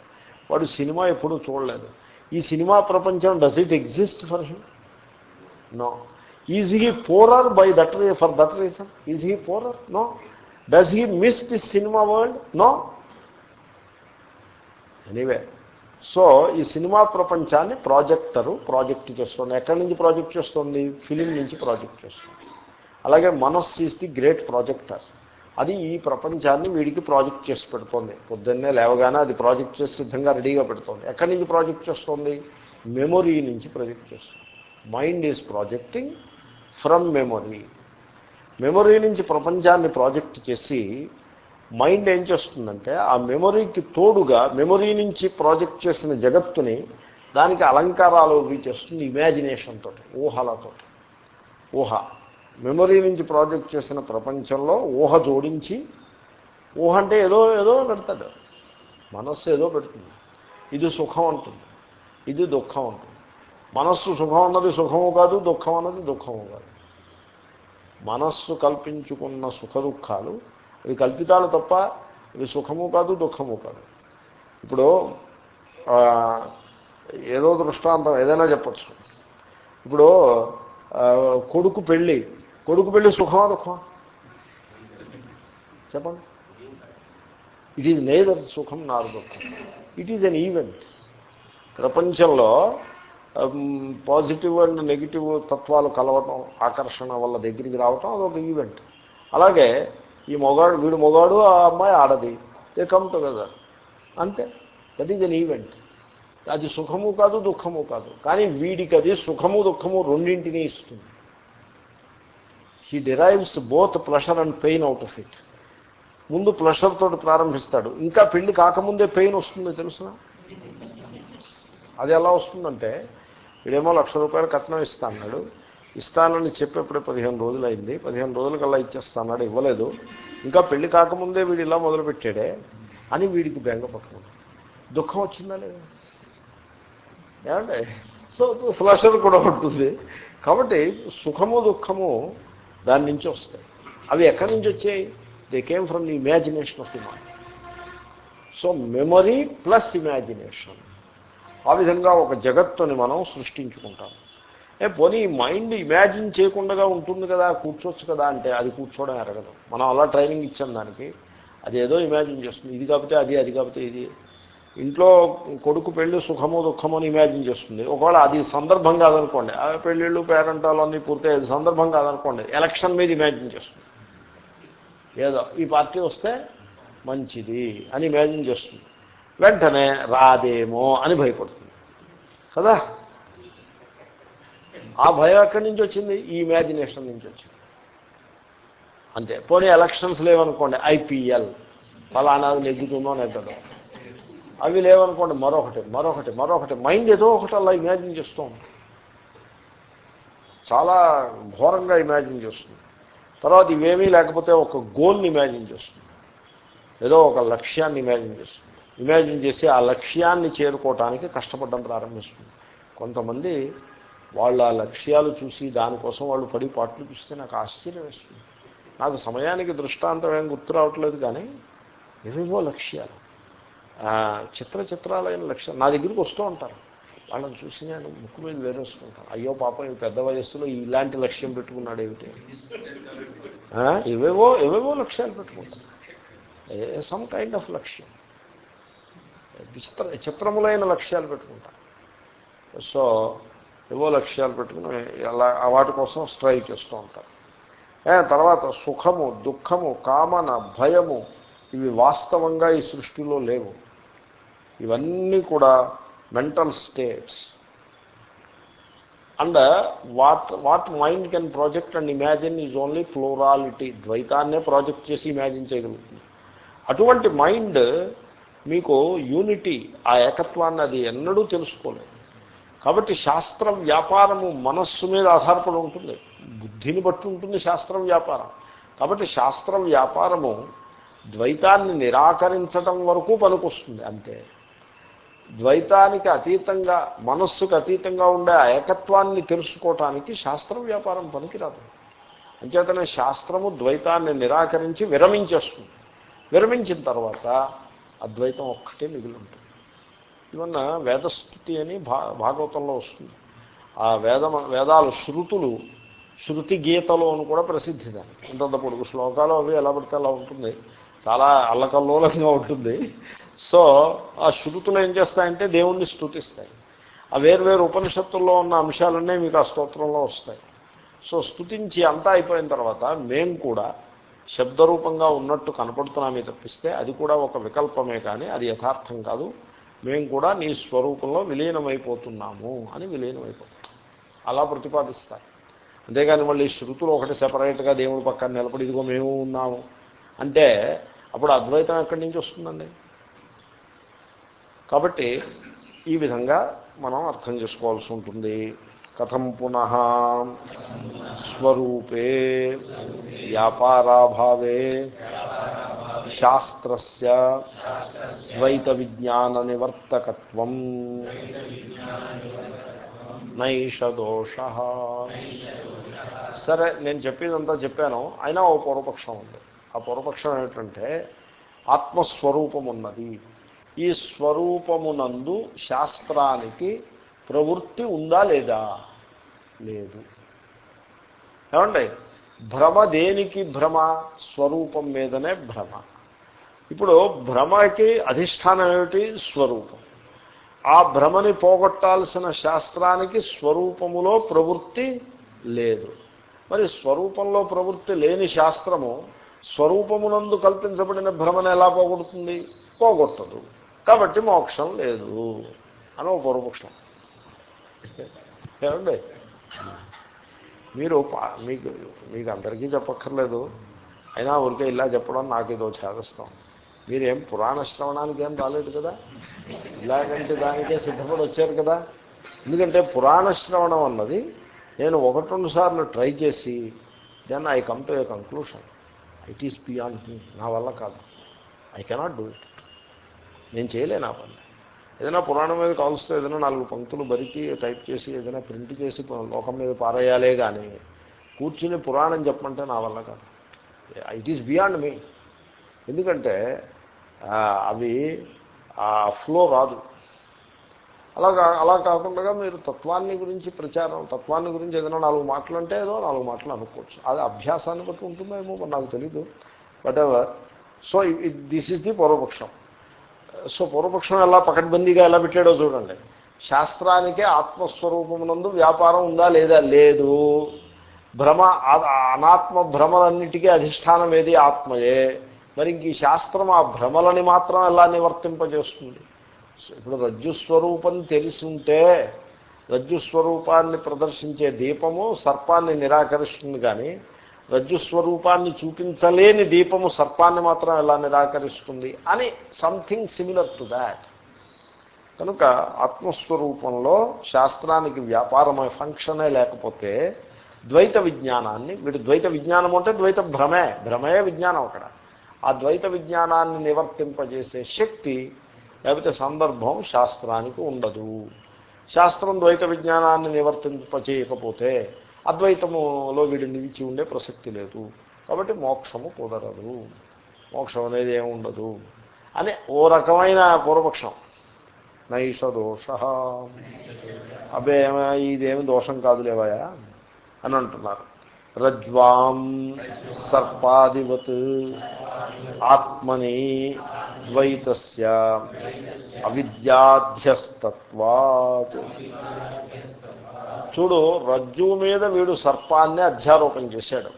వాడు సినిమా ఎప్పుడూ చూడలేదు. ఈ సినిమా ప్రపంచం does it exist for him no is he poorer by that for that reason is he poorer no does he miss this cinema world no anyway so ఈ సినిమా ప్రపంచాన్ని ప్రాజెక్టరు ప్రాజెక్ట్ చేస్తుంది. ఎక్కడి నుంచి project చేస్తుంది? Film నుంచి project చేస్తుంది. అలాగే మనస్సు ఈజ్ ది గ్రేట్ ప్రాజెక్టర్. అది ఈ ప్రపంచాన్ని వీడికి ప్రాజెక్ట్ చేసి పెడుతోంది. పొద్దున్నే లేవగానే అది ప్రాజెక్ట్ చేసి సిద్ధంగా రెడీగా పెడుతోంది. ఎక్కడి నుంచి ప్రాజెక్ట్ చేస్తుంది? మెమొరీ నుంచి ప్రాజెక్ట్ చేస్తుంది. Mind is projecting from memory. Memory నుంచి ప్రపంచాన్ని ప్రాజెక్ట్ చేసి మైండ్ ఏం చేస్తుందంటే ఆ మెమొరీకి తోడుగా మెమొరీ నుంచి ప్రాజెక్ట్ చేసిన జగత్తుని దానికి అలంకారాలు ఇవి చేస్తుంది ఇమాజినేషన్ తోటి ఊహలతో ఊహ. మెమొరీ నుంచి ప్రాజెక్ట్ చేసిన ప్రపంచంలో ఊహ జోడించి ఊహ అంటే ఏదో ఏదో పెడతాడు. మనస్సు ఏదో పెడుతుంది. ఇది సుఖం అంటుంది. ఇది దుఃఖం అంటుంది. మనస్సు సుఖం అన్నది సుఖము కాదు దుఃఖం అన్నది దుఃఖము కాదు. మనస్సు కల్పించుకున్న సుఖ దుఃఖాలు ఇవి కల్పితాలు తప్ప ఇవి సుఖము కాదు దుఃఖము కాదు. ఇప్పుడు ఏదో దృష్టాంతం ఏదైనా చెప్పచ్చు. ఇప్పుడు కొడుకు పెళ్ళి. కొడుకు పెళ్ళి సుఖమా దుఃఖమా? చెప్పండి. ఇట్ ఈజ్ నేదర్ సుఖం నారు దుఃఖం. ఇట్ ఈజ్ అన్ ఈవెంట్ ప్రపంచంలో పాజిటివ్ అండ్ నెగిటివ్ తత్వాలు కలవటం ఆకర్షణ వల్ల దగ్గరికి రావటం అదొక ఈవెంట్ అలాగే ఈ మొగాడు వీడు మొగాడు ఆ అమ్మాయి ఆడది. దే కమ్ టుగెదర్ అంతే. దట్ ఈజ్ అన్ ఈవెంట్ అది సుఖము కాదు దుఃఖము కాదు. కానీ వీడికి అది సుఖము దుఃఖము రెండింటినీ ఇస్తుంది. He derives both pleasure and pain out of it ముందు ప్లెషర్ తోటి ప్రారంభిస్తాడు. ఇంకా పెళ్ళి కాకముందే పెయిన్ వస్తుందో తెలుసిన అది ఎలా వస్తుందంటే వీడేమో లక్ష రూపాయలు కట్నం ఇస్తా అన్నాడు. ఇస్తానని చెప్పేప్పుడే పదిహేను రోజులు అయింది పదిహేను రోజులకల్లా ఇచ్చేస్తాన్నాడు ఇవ్వలేదు. ఇంకా పెళ్ళి కాకముందే వీడు ఇలా మొదలుపెట్టాడే అని వీడికి బెంగ పట్టుకున్నాడు దుఃఖం వచ్చిందా లేదా? ఏమంటే సో ఫ్లషర్ కూడా ఉంటుంది. కాబట్టి సుఖము దుఃఖము దాని నుంచి వస్తాయి. అవి ఎక్కడి నుంచి వచ్చాయి? They came from the imagination of the mind so memory plus imagination ఆ విధంగా ఒక జగత్తుని మనం సృష్టించుకుంటాం. ఏ పోనీ మైండ్ ఇమాజిన్ చేయకుండా ఉంటుంది కదా కూర్చోవచ్చు కదా అంటే అది కూర్చోవడం ఎరగదు. మనం అలా ట్రైనింగ్ ఇచ్చాం దానికి. అది ఏదో ఇమాజిన్ చేస్తుంది. ఇది కాకపోతే అది అది కాకపోతే ఇది. ఇంట్లో కొడుకు పెళ్ళి సుఖము దుఃఖము అని ఇమాజిన్ చేస్తుంది. ఒకవేళ అది సందర్భం కాదనుకోండి. ఆ పెళ్ళిళ్ళు పేరెంటాలు అన్నీ పూర్తయ్యేది సందర్భం కాదనుకోండి. ఎలక్షన్ మీద ఇమాజిన్ చేస్తుంది. ఏదో ఈ పార్టీ వస్తే మంచిది అని ఇమాజిన్ చేస్తుంది. వెంటనే రాదేమో అని భయపడుతుంది. కదా? ఆ భయం ఎక్కడి నుంచి వచ్చింది? ఈ ఇమాజినేషన్ నుంచి వచ్చింది. అంతే. పోనీ ఎలక్షన్స్ లేవనుకోండి ఐపీఎల్ ఫలానాది నెగ్గుతుందో నెగ్గదో. అవి లేవనుకోండి మరొకటి మరొకటి మరొకటి. మైండ్ ఏదో ఒకటి అలా ఇమాజిన్ చేస్తూ చాలా ఘోరంగా ఇమాజిన్ చేస్తుంది. తర్వాత ఇవేమీ లేకపోతే ఒక గోల్ని ఇమాజిన్ చేస్తుంది. ఏదో ఒక లక్ష్యాన్ని ఇమాజిన్ చేస్తుంది. ఇమాజిన్ చేసి ఆ లక్ష్యాన్ని చేరుకోవటానికి కష్టపడడం ప్రారంభిస్తుంది. కొంతమంది వాళ్ళు ఆ లక్ష్యాలు చూసి దానికోసం వాళ్ళు పడి పాటలు చూస్తే నాకు ఆశ్చర్యం వేస్తుంది. నాకు సమయానికి దృష్టాంతం ఏం గుర్తు రావట్లేదు కానీ ఏవేవో లక్ష్యాలు. చిత్ర చిత్రాలైన లక్ష్యాలు. నా దగ్గరికి వస్తూ ఉంటారు. వాళ్ళని చూసి నేను ముక్కు మీద వేరేసుకుంటాను. అయ్యో పాపం ఈ పెద్ద వయస్సులో ఇలాంటి లక్ష్యం పెట్టుకున్నాడు ఏమిటి? ఏవేవో ఏవేవో లక్ష్యాలు పెట్టుకుంటాను సమ్ కైండ్ ఆఫ్ లక్ష్యం. విచిత్ర చిత్రములైన లక్ష్యాలు పెట్టుకుంటాను సో ఏవో లక్ష్యాలు పెట్టుకుని అలా వాటి కోసం స్ట్రైక్ చేస్తూ ఉంటారు. తర్వాత సుఖము దుఃఖము కామన భయము ఇవి వాస్తవంగా ఈ సృష్టిలో లేవు. ఇవన్నీ కూడా mental states. And what what mind can project and imagine is only plurality. ద్వైతాన్నే project చేసి ఇమాజిన్ చేయగలుగుతుంది. అటువంటి మైండ్ మీకు యూనిటీ ఆ ఏకత్వాన్ని అది ఎన్నడూ తెలుసుకోలేదు. కాబట్టి శాస్త్ర వ్యాపారము మనస్సు మీద ఆధారపడి ఉంటుంది. బుద్ధిని బట్టి ఉంటుంది శాస్త్ర వ్యాపారం. కాబట్టి శాస్త్ర వ్యాపారము ద్వైతాన్ని నిరాకరించడం వరకు పనికొస్తుంది అంతే. ద్వైతానికి అతీతంగా మనస్సుకు అతీతంగా ఉండే ఏకత్వాన్ని తెలుసుకోవటానికి శాస్త్ర వ్యాపారం పనికిరాదు. అంచేతనే శాస్త్రము ద్వైతాన్ని నిరాకరించి విరమించేస్తుంది. విరమించిన తర్వాత అద్వైతం ఒక్కటే మిగిలి ఉంటుంది. ఈవెన్ వేదస్థుతి అని భా భాగవతంలో వస్తుంది. ఆ వేద వేదాలు శృతులు శృతి గీతలు అని కూడా ప్రసిద్ధి దాన్ని ఇంతంత పొడుగు శ్లోకాలు అవి ఎలా పడితే అలా ఉంటుంది. చాలా అల్లకల్లోలంగా ఉంటుంది. సో ఆ శృతులు ఏం చేస్తాయంటే దేవుణ్ణి స్థుతిస్తాయి ఆ వేర్వేరు ఉపనిషత్తుల్లో ఉన్న అంశాలన్నీ మీకు ఆ స్తోత్రంలో వస్తాయి. సో స్థుతించి అంతా అయిపోయిన తర్వాత మేము కూడా శబ్దరూపంగా ఉన్నట్టు కనపడుతున్నామే తప్పిస్తే అది కూడా ఒక వికల్పమే కానీ అది యథార్థం కాదు. మేము కూడా నీ స్వరూపంలో విలీనమైపోతున్నాము అని విలీనమైపోతాం అలా ప్రతిపాదిస్తారు. అంతేగాని మళ్ళీ శృతులు ఒకటి సెపరేట్గా దేవుడి పక్కన నిలబడి ఇదిగో మేము ఉన్నాము అంటే అప్పుడు అద్వైతం ఎక్కడి నుంచి వస్తుందండి? కాబట్టి ఈ విధంగా మనం అర్థం చేసుకోవాల్సి ఉంటుంది. కథం పునః స్వరూపే వ్యాపారాభావే. శాస్త్రస్య ద్వైత విజ్ఞాన నివర్తకత్వం నైష దోష. సరే నేను చెప్పేదంతా చెప్పాను. అయినా ఓ పూర్వపక్షం ఉంది. ఆ పూర్వపక్షం ఏమిటంటే ఆత్మస్వరూపం ఉన్నది ఈ స్వరూపమునందు శాస్త్రానికి ప్రవృత్తి ఉందా లేదా? లేదు. ఏమండి? భ్రమ దేనికి భ్రమ? స్వరూపం మీదనే భ్రమ. ఇప్పుడు భ్రమకి అధిష్టానం ఏమిటి? స్వరూపం. ఆ భ్రమని పోగొట్టాల్సిన శాస్త్రానికి స్వరూపములో ప్రవృత్తి లేదు. మరి స్వరూపంలో ప్రవృత్తి లేని శాస్త్రము స్వరూపమునందు కల్పించబడిన భ్రమను ఎలా పోగొడుతుంది? పోగొట్టదు. కాబట్టి మోక్షం లేదు. అని ఒక పూర్వపక్షం. ఏమండి? మీరు మీకు మీకు అందరికీ చెప్పక్కర్లేదు. అయినా ఊరికే ఇలా చెప్పడం నాకు ఏదో చేదస్తాం. మీరేం పురాణ శ్రవణానికి ఏం రాలేదు కదా? ఇలాగంటే దానికే సిద్ధపడి వచ్చారు కదా? ఎందుకంటే పురాణ శ్రవణం అన్నది నేను ఒకటి రెండు సార్లు ట్రై చేసి then I come to a conclusion. It is beyond me. నా వల్ల కాదు. I cannot do it. నేను చేయలేను ఆ పని. ఏదైనా పురాణం మీద కాల్స్తే ఏదైనా నాలుగు పంక్తులు బరికి టైప్ చేసి ఏదైనా ప్రింట్ చేసి లోకం మీద పారేయాలే కానీ కూర్చుని పురాణం చెప్పమంటే నా వల్ల కాదు. ఇట్ ఈస్ బియాండ్ మీ ఎందుకంటే అవి ఆ ఫ్లో రాదు. అలా అలా కాకుండా మీరు తత్వాన్ని గురించి ప్రచారం తత్వాన్ని గురించి ఏదైనా నాలుగు మాటలు అంటే ఏదో నాలుగు మాటలు అనుకోవచ్చు. అది అభ్యాసాన్ని బట్టి ఉంటుందేమో నాకు తెలీదు. But ever so this is the పూర్వపక్షం సో పూర్వపక్షం ఎలా పకడ్బందీగా ఎలా పెట్టాడో చూడండి. శాస్త్రానికే ఆత్మస్వరూపమునందు వ్యాపారం ఉందా లేదా? లేదు. భ్రమ అనాత్మ భ్రమలన్నిటికీ అధిష్టానం ఏది? ఆత్మయే. మరి ఇంక ఈ శాస్త్రం ఆ భ్రమలని మాత్రం ఎలా నివర్తింపజేస్తుంది? ఇప్పుడు రజ్జుస్వరూపం తెలిసి ఉంటే రజ్జుస్వరూపాన్ని ప్రదర్శించే దీపము సర్పాన్ని నిరాకరిస్తుంది కానీ రజ్జుస్వరూపాన్ని చూపించలేని దీపము సర్పాన్ని మాత్రం ఎలా నిరాకరిస్తుంది అని సంథింగ్ సిమిలర్ టు దాట్ కనుక ఆత్మస్వరూపంలో శాస్త్రానికి వ్యాపారమే ఫంక్షనే లేకపోతే ద్వైత విజ్ఞానాన్ని వీడు ద్వైత విజ్ఞానం అంటే ద్వైత భ్రమే భ్రమే విజ్ఞానం అక్కడ. ఆ ద్వైత విజ్ఞానాన్ని నివర్తింపజేసే శక్తి లేకపోతే సందర్భం శాస్త్రానికి ఉండదు. శాస్త్రం ద్వైత విజ్ఞానాన్ని నివర్తింపచేయకపోతే అద్వైతములో వీడు నిలిచి ఉండే ప్రసక్తి లేదు. కాబట్టి మోక్షము కుదరదు. మోక్షం అనేది ఏముండదు అని ఓ రకమైన పూర్వపక్షం. నైష దోష. అబ్బే ఇదేమి దోషం కాదులేవాయా అని అంటున్నారు. రజ్వాం సర్పాదివత్ ఆత్మని ద్వైతస్య అవిద్యాధ్యస్తత్వాత్. చూడు రజ్జు మీద వీడు సర్పాన్ని అధ్యారోపణ చేశాడు.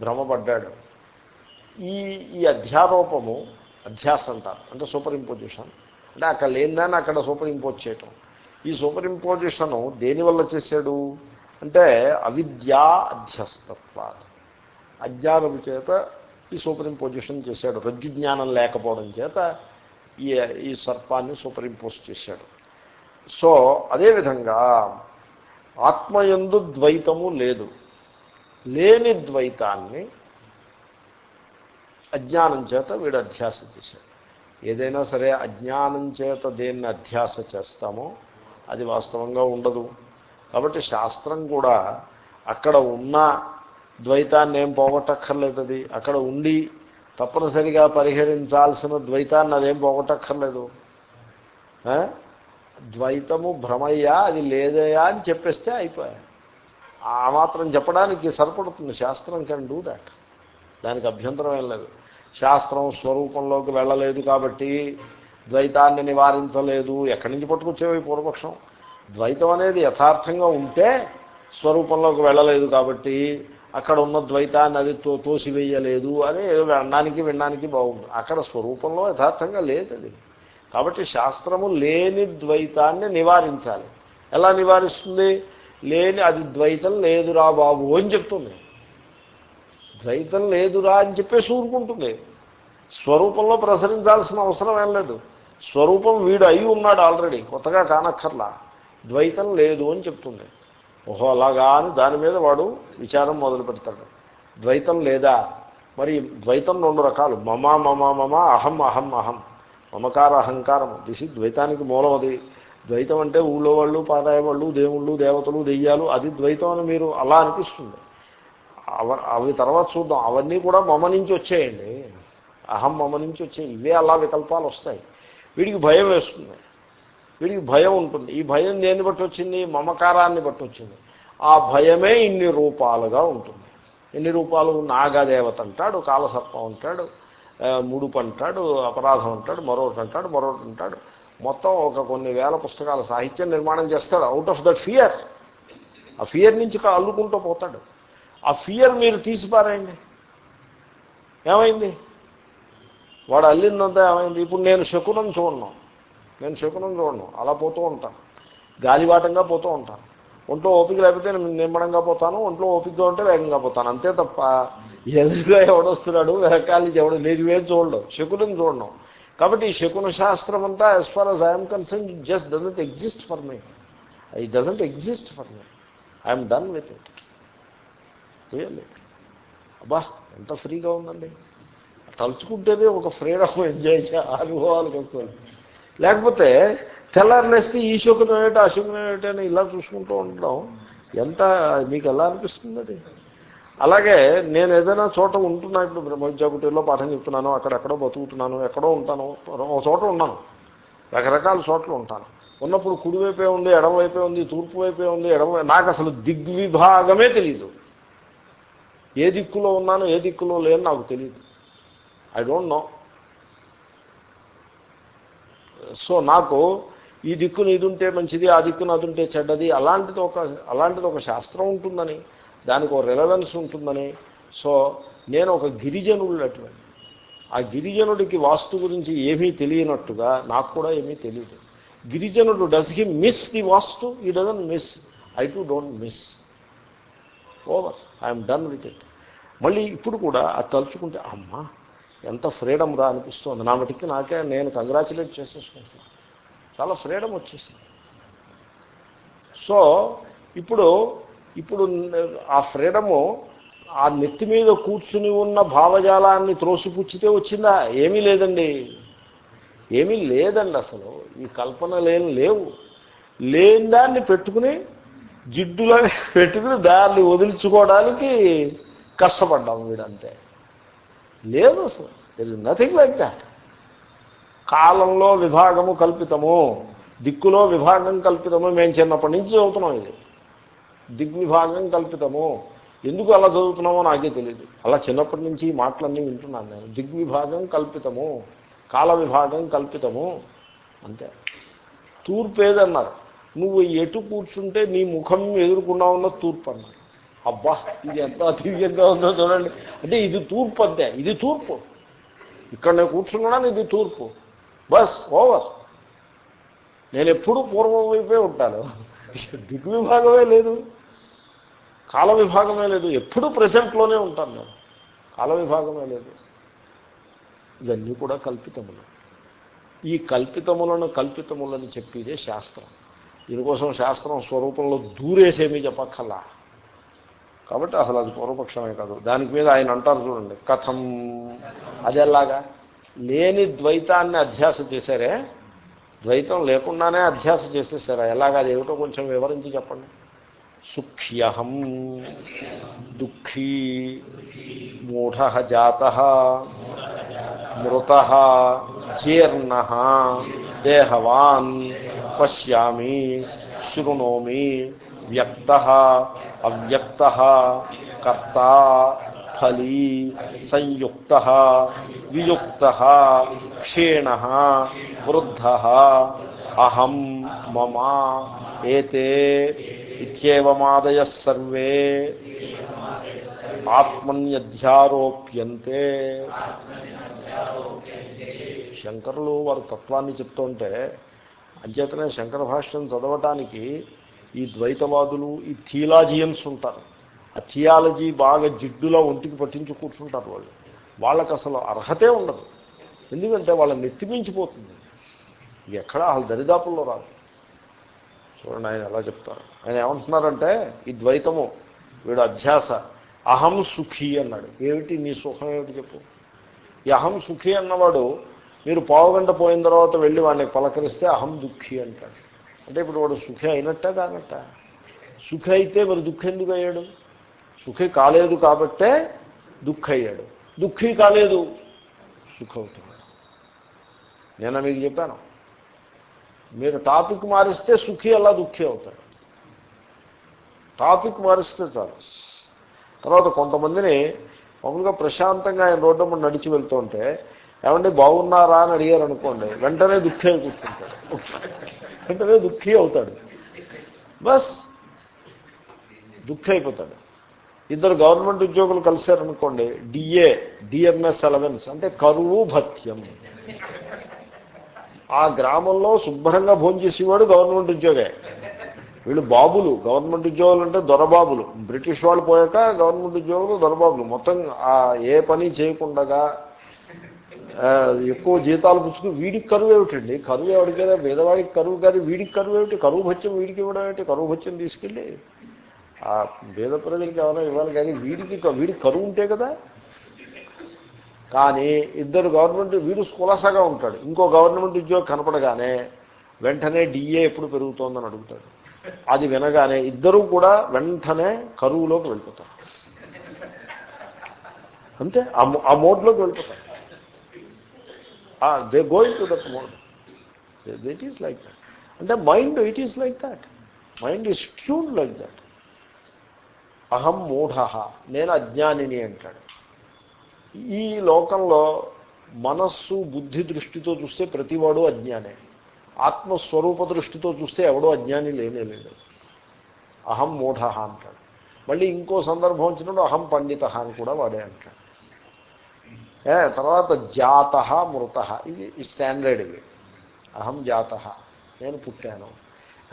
భ్రమపడ్డాడు. ఈ ఈ అధ్యారోపము అధ్యాస అంటారు అంటే సూపర్ ఇంపోజిషన్ అంటే అక్కడ లేనిదాన్ని అక్కడ సూపర్ ఇంపోజ్ చేయటం. ఈ సూపర్ ఇంపోజిషను దేనివల్ల చేశాడు? అంటే అవిద్యా అధ్యస్తత్వ అజ్ఞానం చేత ఈ సూపర్ ఇంపోజిషన్ చేశాడు. రజ్జు జ్ఞానం లేకపోవడం చేత ఈ ఈ సర్పాన్ని సూపర్ ఇంపోజ్ చేశాడు. సో అదేవిధంగా ఆత్మయందు ద్వైతము లేదు. లేని ద్వైతాన్ని అజ్ఞానం చేత వీడు అధ్యాస చేశాడు. ఏదైనా సరే అజ్ఞానం చేత దేన్ని అధ్యాస చేస్తామో అది వాస్తవంగా ఉండదు. కాబట్టి శాస్త్రం కూడా అక్కడ ఉన్న ద్వైతాన్ని ఏం పోగొట్టక్కర్లేదు అది. అక్కడ ఉండి తప్పనిసరిగా పరిహరించాల్సిన ద్వైతాన్ని అదేం పోగొట్టక్కర్లేదు. ద్వైతము భ్రమయ్యా అది లేదయా అని చెప్పేస్తే అయిపోయా ఆ మాత్రం చెప్పడానికి సరిపడుతుంది. శాస్త్రం కెన్ డూ దాట్ దానికి అభ్యంతరం ఏం లేదు. శాస్త్రం స్వరూపంలోకి వెళ్ళలేదు కాబట్టి ద్వైతాన్ని నివారించలేదు. ఎక్కడి నుంచి పట్టుకొచ్చేవి పూర్వపక్షం? ద్వైతం అనేది యథార్థంగా ఉంటే స్వరూపంలోకి వెళ్ళలేదు కాబట్టి అక్కడ ఉన్న ద్వైతాన్ని అది తో తోసివేయలేదు అని వినడానికి వినడానికి బాగుంది. అక్కడ స్వరూపంలో యథార్థంగా లేదు అది. కాబట్టి శాస్త్రము లేని ద్వైతాన్ని నివారించాలి. ఎలా నివారిస్తుంది? లేని అది ద్వైతం లేదురా బాబు అని చెప్తుంది. ద్వైతం లేదురా అని చెప్పేసి ఊరుకుంటుంది. స్వరూపంలో ప్రసరించాల్సిన అవసరం ఏం లేదు. స్వరూపం వీడు అయి ఉన్నాడు ఆల్రెడీ కొత్తగా కానక్కర్లా. ద్వైతం లేదు అని చెప్తుంది. ఓహో అలాగా అని దాని మీద వాడు విచారం మొదలు పెడతాడు. ద్వైతం లేదా? మరి ద్వైతం రెండు రకాలు. మమ మమ మమ అహం అహం అహం. మమకార అహంకారం దిసి ద్వైతానికి మూలం అది. ద్వైతం అంటే ఊళ్ళో వాళ్ళు పాదాయ వాళ్ళు దేవుళ్ళు దేవతలు దెయ్యాలు అది ద్వైతం అని మీరు అలా అనిపిస్తుంది. అవ అవి తర్వాత చూద్దాం. అవన్నీ కూడా మమ నుంచి వచ్చాయండి. అహం మమ నుంచి వచ్చాయి ఇవే అలా వికల్పాలు వస్తాయి. వీడికి భయం వేస్తుంది. వీడికి భయం ఉంటుంది. ఈ భయం దేన్ని బట్టి వచ్చింది? మమకారాన్ని బట్టి వచ్చింది. ఆ భయమే ఇన్ని రూపాలుగా ఉంటుంది. ఎన్ని రూపాలు నాగదేవత అంటాడు కాలసర్పం అంటాడు ముడుపు అంటాడు అపరాధం అంటాడు మరొకటి అంటాడు మరొకటి అంటాడు మొత్తం ఒక కొన్ని వేల పుస్తకాల సాహిత్యం నిర్మాణం చేస్తాడు. అవుట్ ఆఫ్ దట్ ఫియర్ ఆ ఫియర్ నుంచి అల్లుకుంటూ పోతాడు. ఆ ఫియర్ మీరు తీసిపారేయండి. ఏమైంది? వాడు అల్లిందంతా ఏమైంది? ఇప్పుడు నేను శకునం చూడను. నేను శకునం చూడను. అలా పోతూ ఉంటాను గాలివాటంగా పోతూ ఉంటాను ఒంట్లో ఓపిక లేకపోతే నేను నిమ్మడంగా పోతాను. ఒంట్లో ఓపికగా ఉంటే వేగంగా పోతాను. అంతే తప్ప ఎదురుగా ఎవడొస్తున్నాడు? వెనకాలి ఎవడు నేను చూడడం శకునం చూడడం. కాబట్టి ఈ శకున శాస్త్రం అంతా as far as I am concern just doesn't exist for me I doesn't exist for me I am done with it really అబ్బా ఎంత ఫ్రీగా ఉందండి. తలుచుకుంటేనే ఒక ఫ్రీడమ్ ఎంజాయ్ చే అనుభవాలకు వస్తుంది. లేకపోతే తెల్లారినేస్తే ఈ శకునం ఏమిటి ఆ శకునం ఏమిటి అని ఇలా చూసుకుంటూ ఉండడం ఎంత మీకు ఎలా అనిపిస్తుంది అది? అలాగే నేను ఏదైనా చోట ఉంటున్నా ఇప్పుడు బ్రహ్మవిద్యాకుటీలో పాఠం చెప్తున్నాను అక్కడెక్కడో బతుకుతున్నాను ఎక్కడో ఉంటాను ఒక చోట ఉన్నాను రకరకాల చోట్ల ఉంటాను. ఉన్నప్పుడు కుడివైపే ఉంది ఎడమవైపే ఉంది తూర్పు వైపే ఉంది ఎడమ నాకు అసలు దిగ్విభాగమే తెలియదు ఏ దిక్కులో ఉన్నాను ఏ దిక్కులో లేని నాకు తెలియదు ఐ డోంట్ నో సో నాకు ఈ దిక్కును ఇది ఉంటే మంచిది ఆ దిక్కును అది ఉంటే చెడ్డది అలాంటిది ఒక అలాంటిది ఒక శాస్త్రం ఉంటుందని. దానికి ఒక రిలవెన్స్ ఉంటుందని. సో నేను ఒక గిరిజనుడు అటువంటి. ఆ గిరిజనుడికి వాస్తు గురించి ఏమీ తెలియనట్టుగా నాకు కూడా ఏమీ తెలియదు. గిరిజనుడు does he miss the vastu? He doesn't miss I too don't miss over I am done with it మళ్ళీ ఇప్పుడు కూడా అది తలుచుకుంటే అమ్మా ఎంత ఫ్రీడమ్ రా అనిపిస్తుంది. నా మటుకి నాకే నేను కంగ్రాచులేట్ చేసేసుకుంటున్నాను చాలా ఫ్రీడమ్ వచ్చేసింది. సో ఇప్పుడు ఇప్పుడు ఆ ఫ్రీడము ఆ నెత్తి మీద కూర్చుని ఉన్న భావజాలాన్ని త్రోసిపుచ్చితే వచ్చిందా? ఏమీ లేదండి. ఏమీ లేదండి అసలు. ఈ కల్పన లేని లేవు. లేని దాన్ని పెట్టుకుని జిడ్డులో పెట్టుకుని దాన్ని వదిలించుకోవడానికి కష్టపడ్డాము వీడంతే. లేదు అసలు. There is nothing like that కాలంలో విభాగము కల్పితము దిక్కులో విభాగం కల్పితము మేము చిన్నప్పటి నుంచి చదువుతున్నాం ఇది. దిగ్విభాగం కల్పితము. ఎందుకు అలా చదువుతున్నామో నాకే తెలియదు అలా చిన్నప్పటి నుంచి మాటలన్నీ వింటున్నాను నేను. దిగ్విభాగం కల్పితము. కాల విభాగం కల్పితము. అంతే. తూర్పు ఏదన్నారు? నువ్వు ఎటు కూర్చుంటే నీ ముఖం ఎదురుకుండా ఉన్న తూర్పు అన్నారు. అబ్బా ఇది ఎంత అతివ్యంగా ఉందో చూడండి. అంటే ఇది తూర్పు అంతే. ఇది తూర్పు. ఇక్కడ నేను కూర్చున్నాను ఇది తూర్పు. బస్ ఓవర్. నేను ఎప్పుడు పూర్వం వైపే ఉంటాను. దిగ్విభాగమే లేదు. కాల విభాగమే లేదు. ఎప్పుడు ప్రజెంట్లోనే ఉంటాను నేను. కాల విభాగమే లేదు. ఇవన్నీ కూడా కల్పితములు. ఈ కల్పితములను కల్పితములని చెప్పేదే శాస్త్రం. దీనికోసం శాస్త్రం స్వరూపంలో దూరేసేమీ చెప్పక్కల్లా కాబట్టి అసలు అది పూర్వపక్షమే కాదు. దానికి మీద ఆయన అంటారు చూడండి కథం. అదేలాగా లేని ద్వైతాన్ని అధ్యాస చేశారే? ద్వైతం లేకుండానే అధ్యాస చేసేసారా? ఎలాగా? అది ఏమిటో కొంచెం వివరించి చెప్పండి. సుఖ్యహం దుఃఖీ మూఢ జాత మృత జీర్ణ దేహవాన్ పశ్యామి శృణోమి వ్యక్త అవ్యక్త కర్త ఫలీ సంయుక్త వియుక్త క్షీణ వృద్ధ అహం మమ ఏతే ఇత్యేవమాదయ సర్వే ఆత్మన్యధ్యారోప్యంతే శంకరులు వారు తత్వాన్ని చెప్తుంటే అంచేతనే శంకర భాష్యం చదవటానికి ఈ ద్వైతవాదులు ఈ థియలాజియన్స్ ఉంటారు. ఆ థియాలజీ బాగా జిడ్డులా ఒంటికి పట్టించి కూర్చుంటారు వాళ్ళు. వాళ్ళకి అసలు అర్హతే ఉండదు. ఎందుకంటే వాళ్ళ నెత్తిమించిపోతుంది ఎక్కడ వాళ్ళ దరిదాపుల్లో రాదు. చూడండి ఆయన ఎలా చెప్తారు. ఆయన ఏమంటున్నారంటే ఈ ద్వైతము వీడు అధ్యాస అహం సుఖీ అన్నాడు. ఏమిటి నీ సుఖం ఏమిటి చెప్పు. ఈ అహం సుఖీ అన్నవాడు మీరు పావుగంట పోయిన తర్వాత వెళ్ళి వాడిని పలకరిస్తే అహం దుఃఖీ అంటాడు. అంటే ఇప్పుడు వాడు సుఖి అయినట్ట కానట్ట? సుఖి అయితే మరి దుఃఖం ఎందుకు అయ్యాడు? సుఖి కాలేదు కాబట్టే దుఃఖ అయ్యాడు. దుఃఖి కాలేదు సుఖవుతున్నాడు నేను మీకు చెప్పాను మీరు టాపిక్ మారిస్తే సుఖి అలా దుఃఖి అవుతాడు టాపిక్ మారిస్తే చాలు. తర్వాత కొంతమందిని మామూలుగా ప్రశాంతంగా ఆయన రోడ్డు నడిచి వెళ్తుంటే ఏమంటే బాగున్నారా అని అడిగారు అనుకోండి వెంటనే దుఃఖీ కూర్చుంటాడు. వెంటనే దుఃఖీ అవుతాడు. బస్ దుఃఖి అయిపోతాడు ఇద్దరు గవర్నమెంట్ ఉద్యోగులు కలిశారనుకోండి డిఏ డిఎంఎస్ అలవెన్స్ అంటే కరువు భత్యం. ఆ గ్రామంలో శుభ్రంగా భోంచేసేవాడు గవర్నమెంట్ ఉద్యోగే. వీళ్ళు బాబులు. గవర్నమెంట్ ఉద్యోగులు అంటే దొరబాబులు బ్రిటిష్ వాళ్ళు పోయాక గవర్నమెంట్ ఉద్యోగులు దొరబాబులు మొత్తం ఆ ఏ పని చేయకుండా ఎక్కువ జీతాలు పుచ్చుకుని వీడికి కరువు ఏమిటండి? కరువు ఎవరికైనా పేదవాడికి కరువు కానీ వీడికి కరువు ఏమిటి? కరువు భత్యం వీడికి ఇవ్వడం ఏమిటి? కరువు భత్యం తీసుకెళ్ళి ఆ పేద ప్రజలకి ఎవరైనా ఇవ్వాలి కానీ వీడికి వీడికి కరువు ఉంటే కదా? కానీ ఇద్దరు గవర్నమెంట్ వీడు కులసగా ఉంటాడు. ఇంకో గవర్నమెంట్ ఉద్యోగం కనపడగానే వెంటనే డిఏ ఎప్పుడు పెరుగుతోందని అడుగుతాడు. అది వినగానే ఇద్దరూ కూడా వెంటనే కరువులోకి వెళ్ళిపోతారు. అంతే? ఆ మోడ్లోకి వెళ్ళిపోతారు. They going to that mode. It is like that అంటే mind it is like that. Mind is tune like that. అహం మూఢ. నేను అజ్ఞానిని అంటాడు. ఈ లోకంలో మనస్సు బుద్ధి దృష్టితో చూస్తే ప్రతివాడు అజ్ఞానే. ఆత్మస్వరూప దృష్టితో చూస్తే ఎవడో అజ్ఞాని లేనే లేదు అహం మూఢ అంటాడు. మళ్ళీ ఇంకో సందర్భం వచ్చినప్పుడు అహం పండిత అని కూడా వాడే అంటాడు. ఏ తర్వాత జాత మృత ఇది స్టాండర్డ్ ఇవి. అహం జాత నేను పుట్టాను.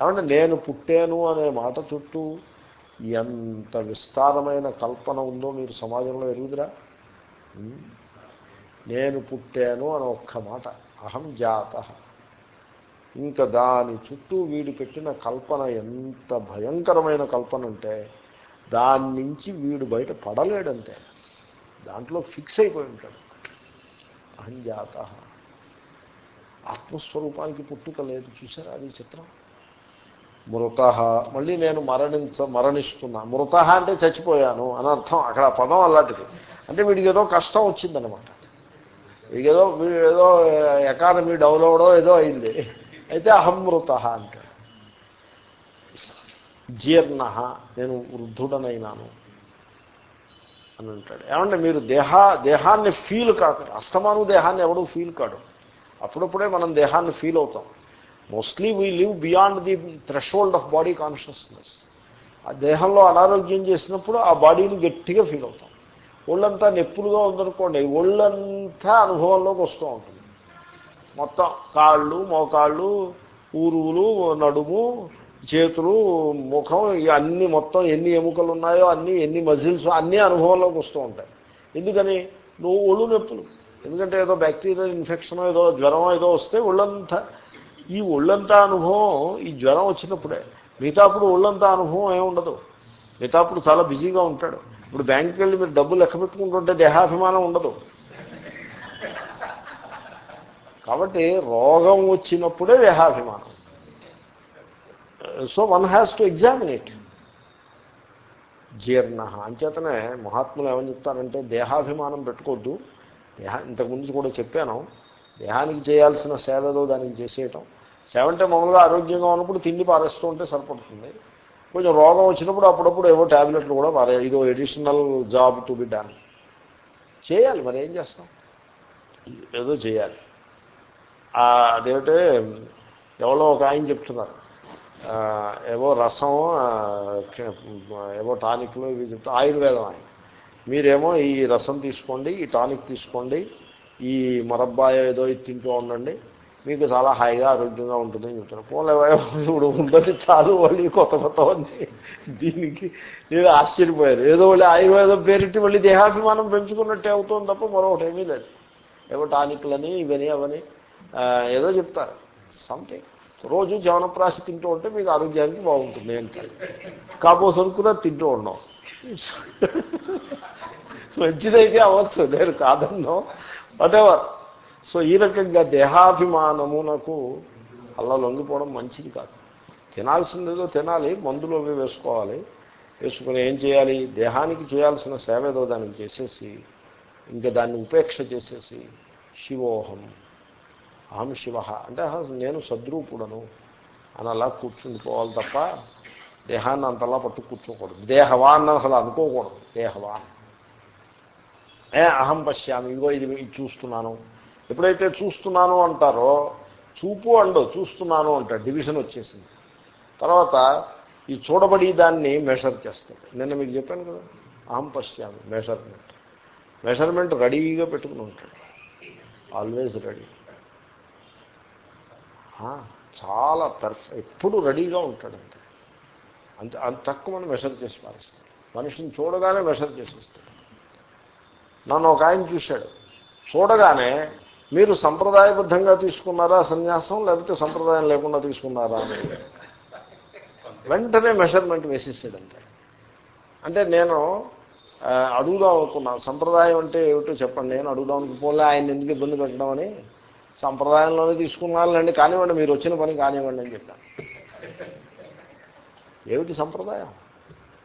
ఏమంటే నేను పుట్టాను అనే మాట చుట్టూ ఎంత విస్తారమైన కల్పన ఉందో మీరు సమాజంలో ఎరుగుదరా? నేను పుట్టాను అని ఒక్క మాట. అహం జాత. ఇంకా దాని చుట్టూ వీడు పెట్టిన కల్పన ఎంత భయంకరమైన కల్పన అంటే దాని నుంచి వీడు బయట పడలేడంతే. దాంట్లో ఫిక్స్ అయిపోయి ఉంటాడు. అహం జాత. ఆత్మస్వరూపానికి పుట్టుక లేదు. చూసారా అది చిత్రం? మృత. మళ్ళీ నేను మరణించ మరణిస్తున్నా. మృత అంటే చచ్చిపోయాను అని అర్థం. అక్కడ పదం అలాంటిది. అంటే వీడికి ఏదో కష్టం వచ్చిందనమాట వీడికి ఏదో ఏదో ఎకానమీ డౌన్ అవడో ఏదో అయింది. అయితే అహమృత అంటాడు జీర్ణ నేను వృద్ధుడనైనాను. అని అంటాడు. ఏమంటే మీరు దేహ దేహాన్ని ఫీల్ కాదు అస్తమాను దేహాన్ని ఎవడూ ఫీల్ కాడు. అప్పుడప్పుడే మనం దేహాన్ని ఫీల్ అవుతాం. Mostly we live beyond the threshold of body consciousness ఆ దేహంలో అనారోగ్యం చేసినప్పుడు ఆ బాడీని గట్టిగా ఫీల్ అవుతాం. ఒళ్ళంతా నొప్పులుగా ఉందనుకోండి ఒళ్ళంతా అనుభవంలోకి వస్తూ ఉంటుంది. మొత్తం కాళ్ళు మోకాళ్ళు ఊరువులు నడుము చేతులు ముఖం అన్ని మొత్తం ఎన్ని ఎముకలు ఉన్నాయో అన్ని ఎన్ని మజిల్స్ అన్నీ అనుభవంలోకి వస్తూ ఉంటాయి. ఎందుకని? నువ్వు ఒళ్ళు నొప్పులు. ఎందుకంటే ఏదో బ్యాక్టీరియల్ ఇన్ఫెక్షన్ ఏదో జ్వరం ఏదో వస్తే ఒళ్ళంతా ఈ ఒళ్ళంతా అనుభవం ఈ జ్వరం వచ్చినప్పుడే. మిగతాప్పుడు ఒళ్ళంతా అనుభవం ఏముండదు. మిగతాప్పుడు చాలా బిజీగా ఉంటాడు. ఇప్పుడు బ్యాంకుకి వెళ్ళి మీరు డబ్బులు లెక్క పెట్టుకుంటుంటే దేహాభిమానం ఉండదు. కాబట్టి రోగం వచ్చినప్పుడే దేహాభిమానం. So one has to examine it జీర్ణ. అంచేతనే మహాత్ములు ఏమని చెప్తారంటే దేహాభిమానం పెట్టుకోవద్దు. దేహ ఇంతకుముందు కూడా చెప్పాను. దేహానికి చేయాల్సిన సేవలో దానికి చేసేయటం. సేవ అంటే మామూలుగా ఆరోగ్యంగా ఉన్నప్పుడు తిండి పారేస్తూ ఉంటే సరిపడుతుంది. కొంచెం రోగం వచ్చినప్పుడు అప్పుడప్పుడు ఏవో ట్యాబ్లెట్లు కూడా మరే ఇదో additional job to be done చేయాలి మరి ఏం చేస్తాం? ఏదో చేయాలి. అదేమిటే ఎవరో ఒక ఆయన చెప్తున్నారు. ఏవో రసం ఏవో టానిక్లు ఇవి చెప్తా ఆయుర్వేదం ఆయన. మీరేమో ఈ రసం తీసుకోండి ఈ టానిక్ తీసుకోండి ఈ మరబ్బాయ ఏదో ఇది తింటూ ఉండండి మీకు చాలా హాయిగా ఆరోగ్యంగా ఉంటుందని చెప్తాను పోలే ఇప్పుడు ఉండదు చాలు వాళ్ళు కొత్త కొత్త ఉంది దీనికి నేను ఆశ్చర్యపోయారు ఏదో వాళ్ళు ఆయుర్వేదం పేరిటి మళ్ళీ దేహాభిమానం పెంచుకున్నట్టే అవుతుంది తప్ప మరొకటి ఏమీ లేదు. ఏవో టానిక్లని ఇవని అవని ఏదో చెప్తారు సంథింగ్. రోజు జీవనప్రాశి తింటూ ఉంటే మీకు ఆరోగ్యానికి బాగుంటుంది అంటే కాబోస్ అనుకున్నా తింటూ ఉన్నాం మంచిదైతే అవ్వచ్చు నేను కాదన్నా. వాటెవర్ సో ఈ రకంగా దేహాభిమానమునకు అలా లొంగిపోవడం మంచిది కాదు. తినాల్సిందేదో తినాలి మందులు అవి వేసుకోవాలి. వేసుకుని ఏం చేయాలి? దేహానికి చేయాల్సిన సేవ ఏదో దానికి చేసేసి ఇంకా దాన్ని ఉపేక్ష చేసేసి శివోహం అహం శివ. అంటే నేను సద్రూపుడను అని అలా కూర్చుండిపోవాలి తప్ప దేహాన్ని అంతలా పట్టు కూర్చోకూడదు దేహవాన్ అసలు అనుకోకూడదు. దేహవాన్. ఏ అహం పశ్యామి ఇగో ఇది చూస్తున్నాను. ఎప్పుడైతే చూస్తున్నాను అంటారో చూపు అండు చూస్తున్నాను అంటారు డివిజన్ వచ్చేసింది. తర్వాత ఈ చూడబడి దాన్ని మెషర్ చేస్తుంది నిన్న మీకు చెప్పాను కదా అహం పశ్యామి మెషర్మెంట్ మెషర్మెంట్ రెడీగా పెట్టుకుని ఉంటాడు. ఆల్వేజ్ రెడీ చాలా పర్ఫెక్ట్ ఎప్పుడు రెడీగా ఉంటాడంట అంతే. అంత తక్కువ మనం మెషర్ చేసి పారేస్తాడు మనిషిని చూడగానే మెషర్ చేసేస్తాడు నన్ను ఒక ఆయన చూశాడు. చూడగానే మీరు సంప్రదాయబద్ధంగా తీసుకున్నారా సన్యాసం లేకపోతే సంప్రదాయం లేకుండా తీసుకున్నారా అని? వెంటనే మెషర్మెంట్ వేసేసాడంటే. అంటే నేను అడుగుదాం అనుకున్నాను సంప్రదాయం అంటే ఏమిటో చెప్పండి. నేను అడుగుదాం అనుకుపోలే ఆయన ఎందుకు ఇబ్బంది పెట్టడం అని సంప్రదాయంలోనే తీసుకున్నానండి కానివ్వండి మీరు వచ్చిన పని కానివ్వండి అని చెప్పాను ఏమిటి సంప్రదాయం?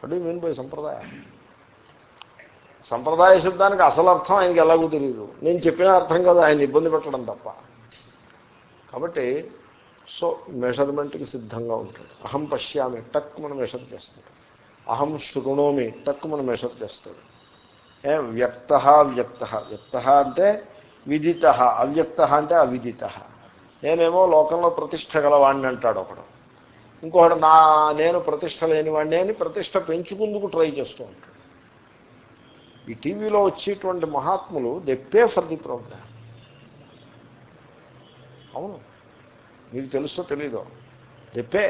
అడుగు మీన్ పోయి సంప్రదాయం. సంప్రదాయ శబ్దానికి అసలు అర్థం ఆయనకి ఎలాగో తెలియదు నేను చెప్పిన అర్థం కదా ఆయన ఇబ్బంది పెట్టడం తప్ప. కాబట్టి సో మెషర్మెంట్కి సిద్ధంగా ఉంటాడు. అహం పశ్యామి టక్ మనం మెషర్ చేస్తాడు. అహం శృణోమి టక్ మనం మెషర్ చేస్తాడు. ఏ వ్యక్త వ్యక్త. వ్యక్త అంటే విదిత అవ్యక్త అంటే అవిదిత. నేనేమో లోకంలో ప్రతిష్ట గలవాడిని అంటాడు ఒకడు. ఇంకొకటి నా నేను ప్రతిష్ట లేనివాడిని అని ప్రతిష్ట పెంచుకుందుకు ట్రై చేస్తూ ఉంటాడు. ఈ టీవీలో వచ్చేటువంటి మహాత్ములు they pay for the program అవును. మీకు తెలుసో తెలీదో? దే పే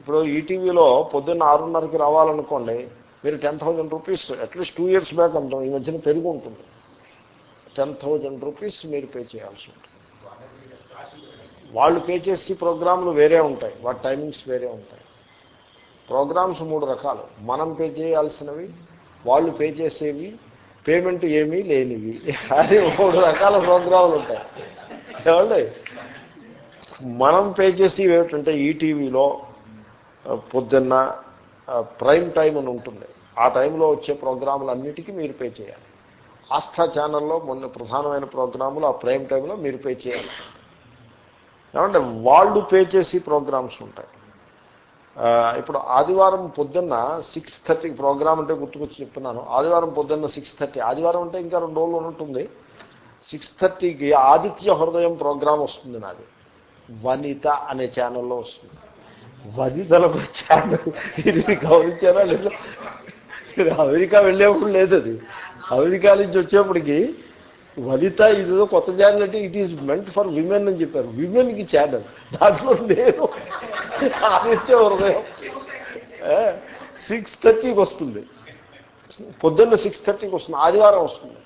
ఇప్పుడు ఈటీవీలో పొద్దున్న ఆరున్నరకి రావాలనుకోండి మీరు ten thousand rupees at least two years back అంటాం ఈ మధ్యన పెరుగు ఉంటుంది. టెన్ థౌజండ్ రూపీస్ మీరు పే చేయాల్సి ఉంటుంది. వాళ్ళు పే చేసి ప్రోగ్రాంలు వేరే ఉంటాయి వాటి టైమింగ్స్ వేరే ఉంటాయి. ప్రోగ్రామ్స్ మూడు రకాలు. మనం పే చేయాల్సినవి వాళ్ళు పే చేసేవి పేమెంట్ ఏమీ లేనివి. అది మూడు రకాల ప్రోగ్రాములు ఉంటాయి. ఏమండి? మనం పే చేసేవి ఏమిటంటే ఈటీవీలో పొద్దున్న ప్రైమ్ టైం అని ఉంటుంది. ఆ టైంలో వచ్చే ప్రోగ్రాములన్నిటికీ మీరు పే చేయాలి. ఆస్థా ఛానల్లో మొన్న ప్రధానమైన ప్రోగ్రాములు ఆ ప్రైమ్ టైంలో మీరు పే చేయాలి. ఏమంటే వాళ్ళు పే చేసి ప్రోగ్రామ్స్ ఉంటాయి. ఇప్పుడు ఆదివారం పొద్దున్న సిక్స్ థర్టీ ప్రోగ్రామ్ అంటే గుర్తుకొచ్చి చెప్తున్నాను. ఆదివారం పొద్దున్న సిక్స్ థర్టీ ఆదివారం అంటే ఇంకా రెండు రోజులు ఉంటుంది సిక్స్ థర్టీకి ఆదిత్య హృదయం ప్రోగ్రాం వస్తుంది నాది. వనిత అనే ఛానల్లో వస్తుంది. వనితలకు ఛానల్ ఇది గౌరవించారా లేదు. అమెరికా వెళ్ళేప్పుడు లేదు అది. అమెరికా నుంచి వచ్చేప్పటికి వనిత ఇదేదో కొత్త ఛానల్ అంటే it is meant for women అని చెప్పారు. విమెన్కి ఛానల్ దాంట్లో నేను ఆదిత్య హృదయం. సిక్స్ థర్టీకి వస్తుంది. పొద్దున్న సిక్స్ థర్టీకి వస్తుంది. ఆదివారం వస్తుంది.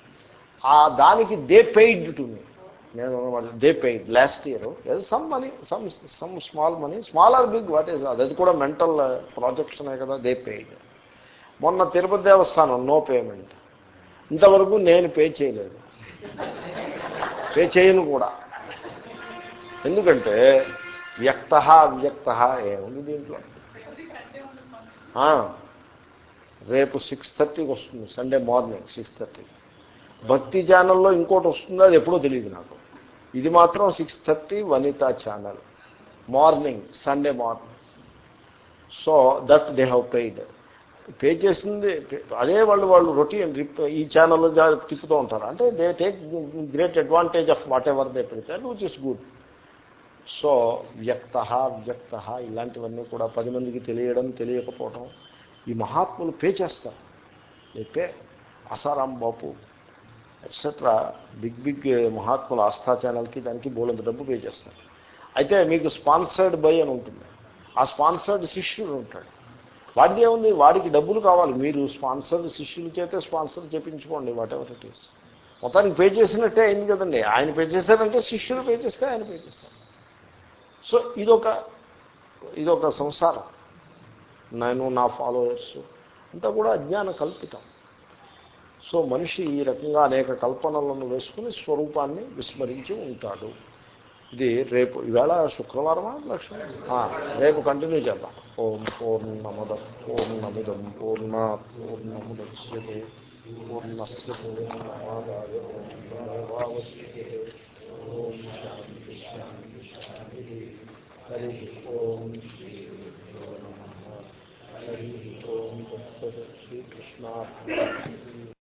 ఆ దానికి దే పెయిడ్ టు మీ నేను they paid last year some money some some small money small or big what is అది కూడా మెంటల్ ప్రాజెక్ట్స్నే కదా దే పెయిడ్ మొన్న తిరుపతి దేవస్థానం నో పేమెంట్ ఇంతవరకు నేను పే చేయలేదు. పే చేయను కూడా. ఎందుకంటే వ్యక్త అవ్యక్త ఏముంది దీంట్లో? రేపు సిక్స్ థర్టీకి వస్తుంది సండే మార్నింగ్ సిక్స్ థర్టీ భక్తి ఛానల్లో ఇంకోటి వస్తుందో అది ఎప్పుడో తెలియదు నాకు. ఇది మాత్రం six thirty Vanitha channel. Morning Sunday morning so that they have paid pay చేసింది అదే వాళ్ళు వాళ్ళు రొటీన్ ఈ ఛానల్లో తిప్పుతూ ఉంటారు. అంటే they take great advantage of whatever they prepare which is good so వ్యక్త వ్యక్త ఇలాంటివన్నీ కూడా పది మందికి తెలియడం తెలియకపోవడం ఈ మహాత్ములు పే చేస్తారు. Pay Asaram Bapu etcetera big big మహాత్ముల ఆస్థా ఛానల్కి దానికి బోలంత డబ్బు పే చేస్తారు. అయితే మీకు స్పాన్సర్డ్ బై అని ఉంటుంది. ఆ స్పాన్సర్డ్ శిష్యుడు ఉంటాడు. వాడికి ఏముంది వాడికి డబ్బులు కావాలి. మీరు స్పాన్సర్ శిష్యుల చేతే స్పాన్సర్ చేయించుకోండి వాట్ ఎవర్ ఇట్ ఈస్ మొత్తానికి పే చేసినట్టే అయింది కదండి. ఆయన పే చేశారంటే శిష్యులు పే చేస్తే ఆయన పే చేస్తారు. సో ఇదొక ఇదొక సంసారం. నేను నా ఫాలోవర్స్ అంతా కూడా అజ్ఞాన కల్పితం. సో మనిషి ఈ రకంగా అనేక కల్పనలను వేసుకుని స్వరూపాన్ని విస్మరించి ఉంటాడు. ఇది రేపు ఈవేళ శుక్రవారమా లక్ష్మి? రేపు కంటిన్యూ చేద్దాం. ఓం పూర్ణమద పూర్ణమిదం పూర్ణ పూర్ణముద్యే పూర్ణస్ పూర్ణమాదాయ ఓం హరి ఓం శ్రీ హరి ఓం శ్రీకృష్ణ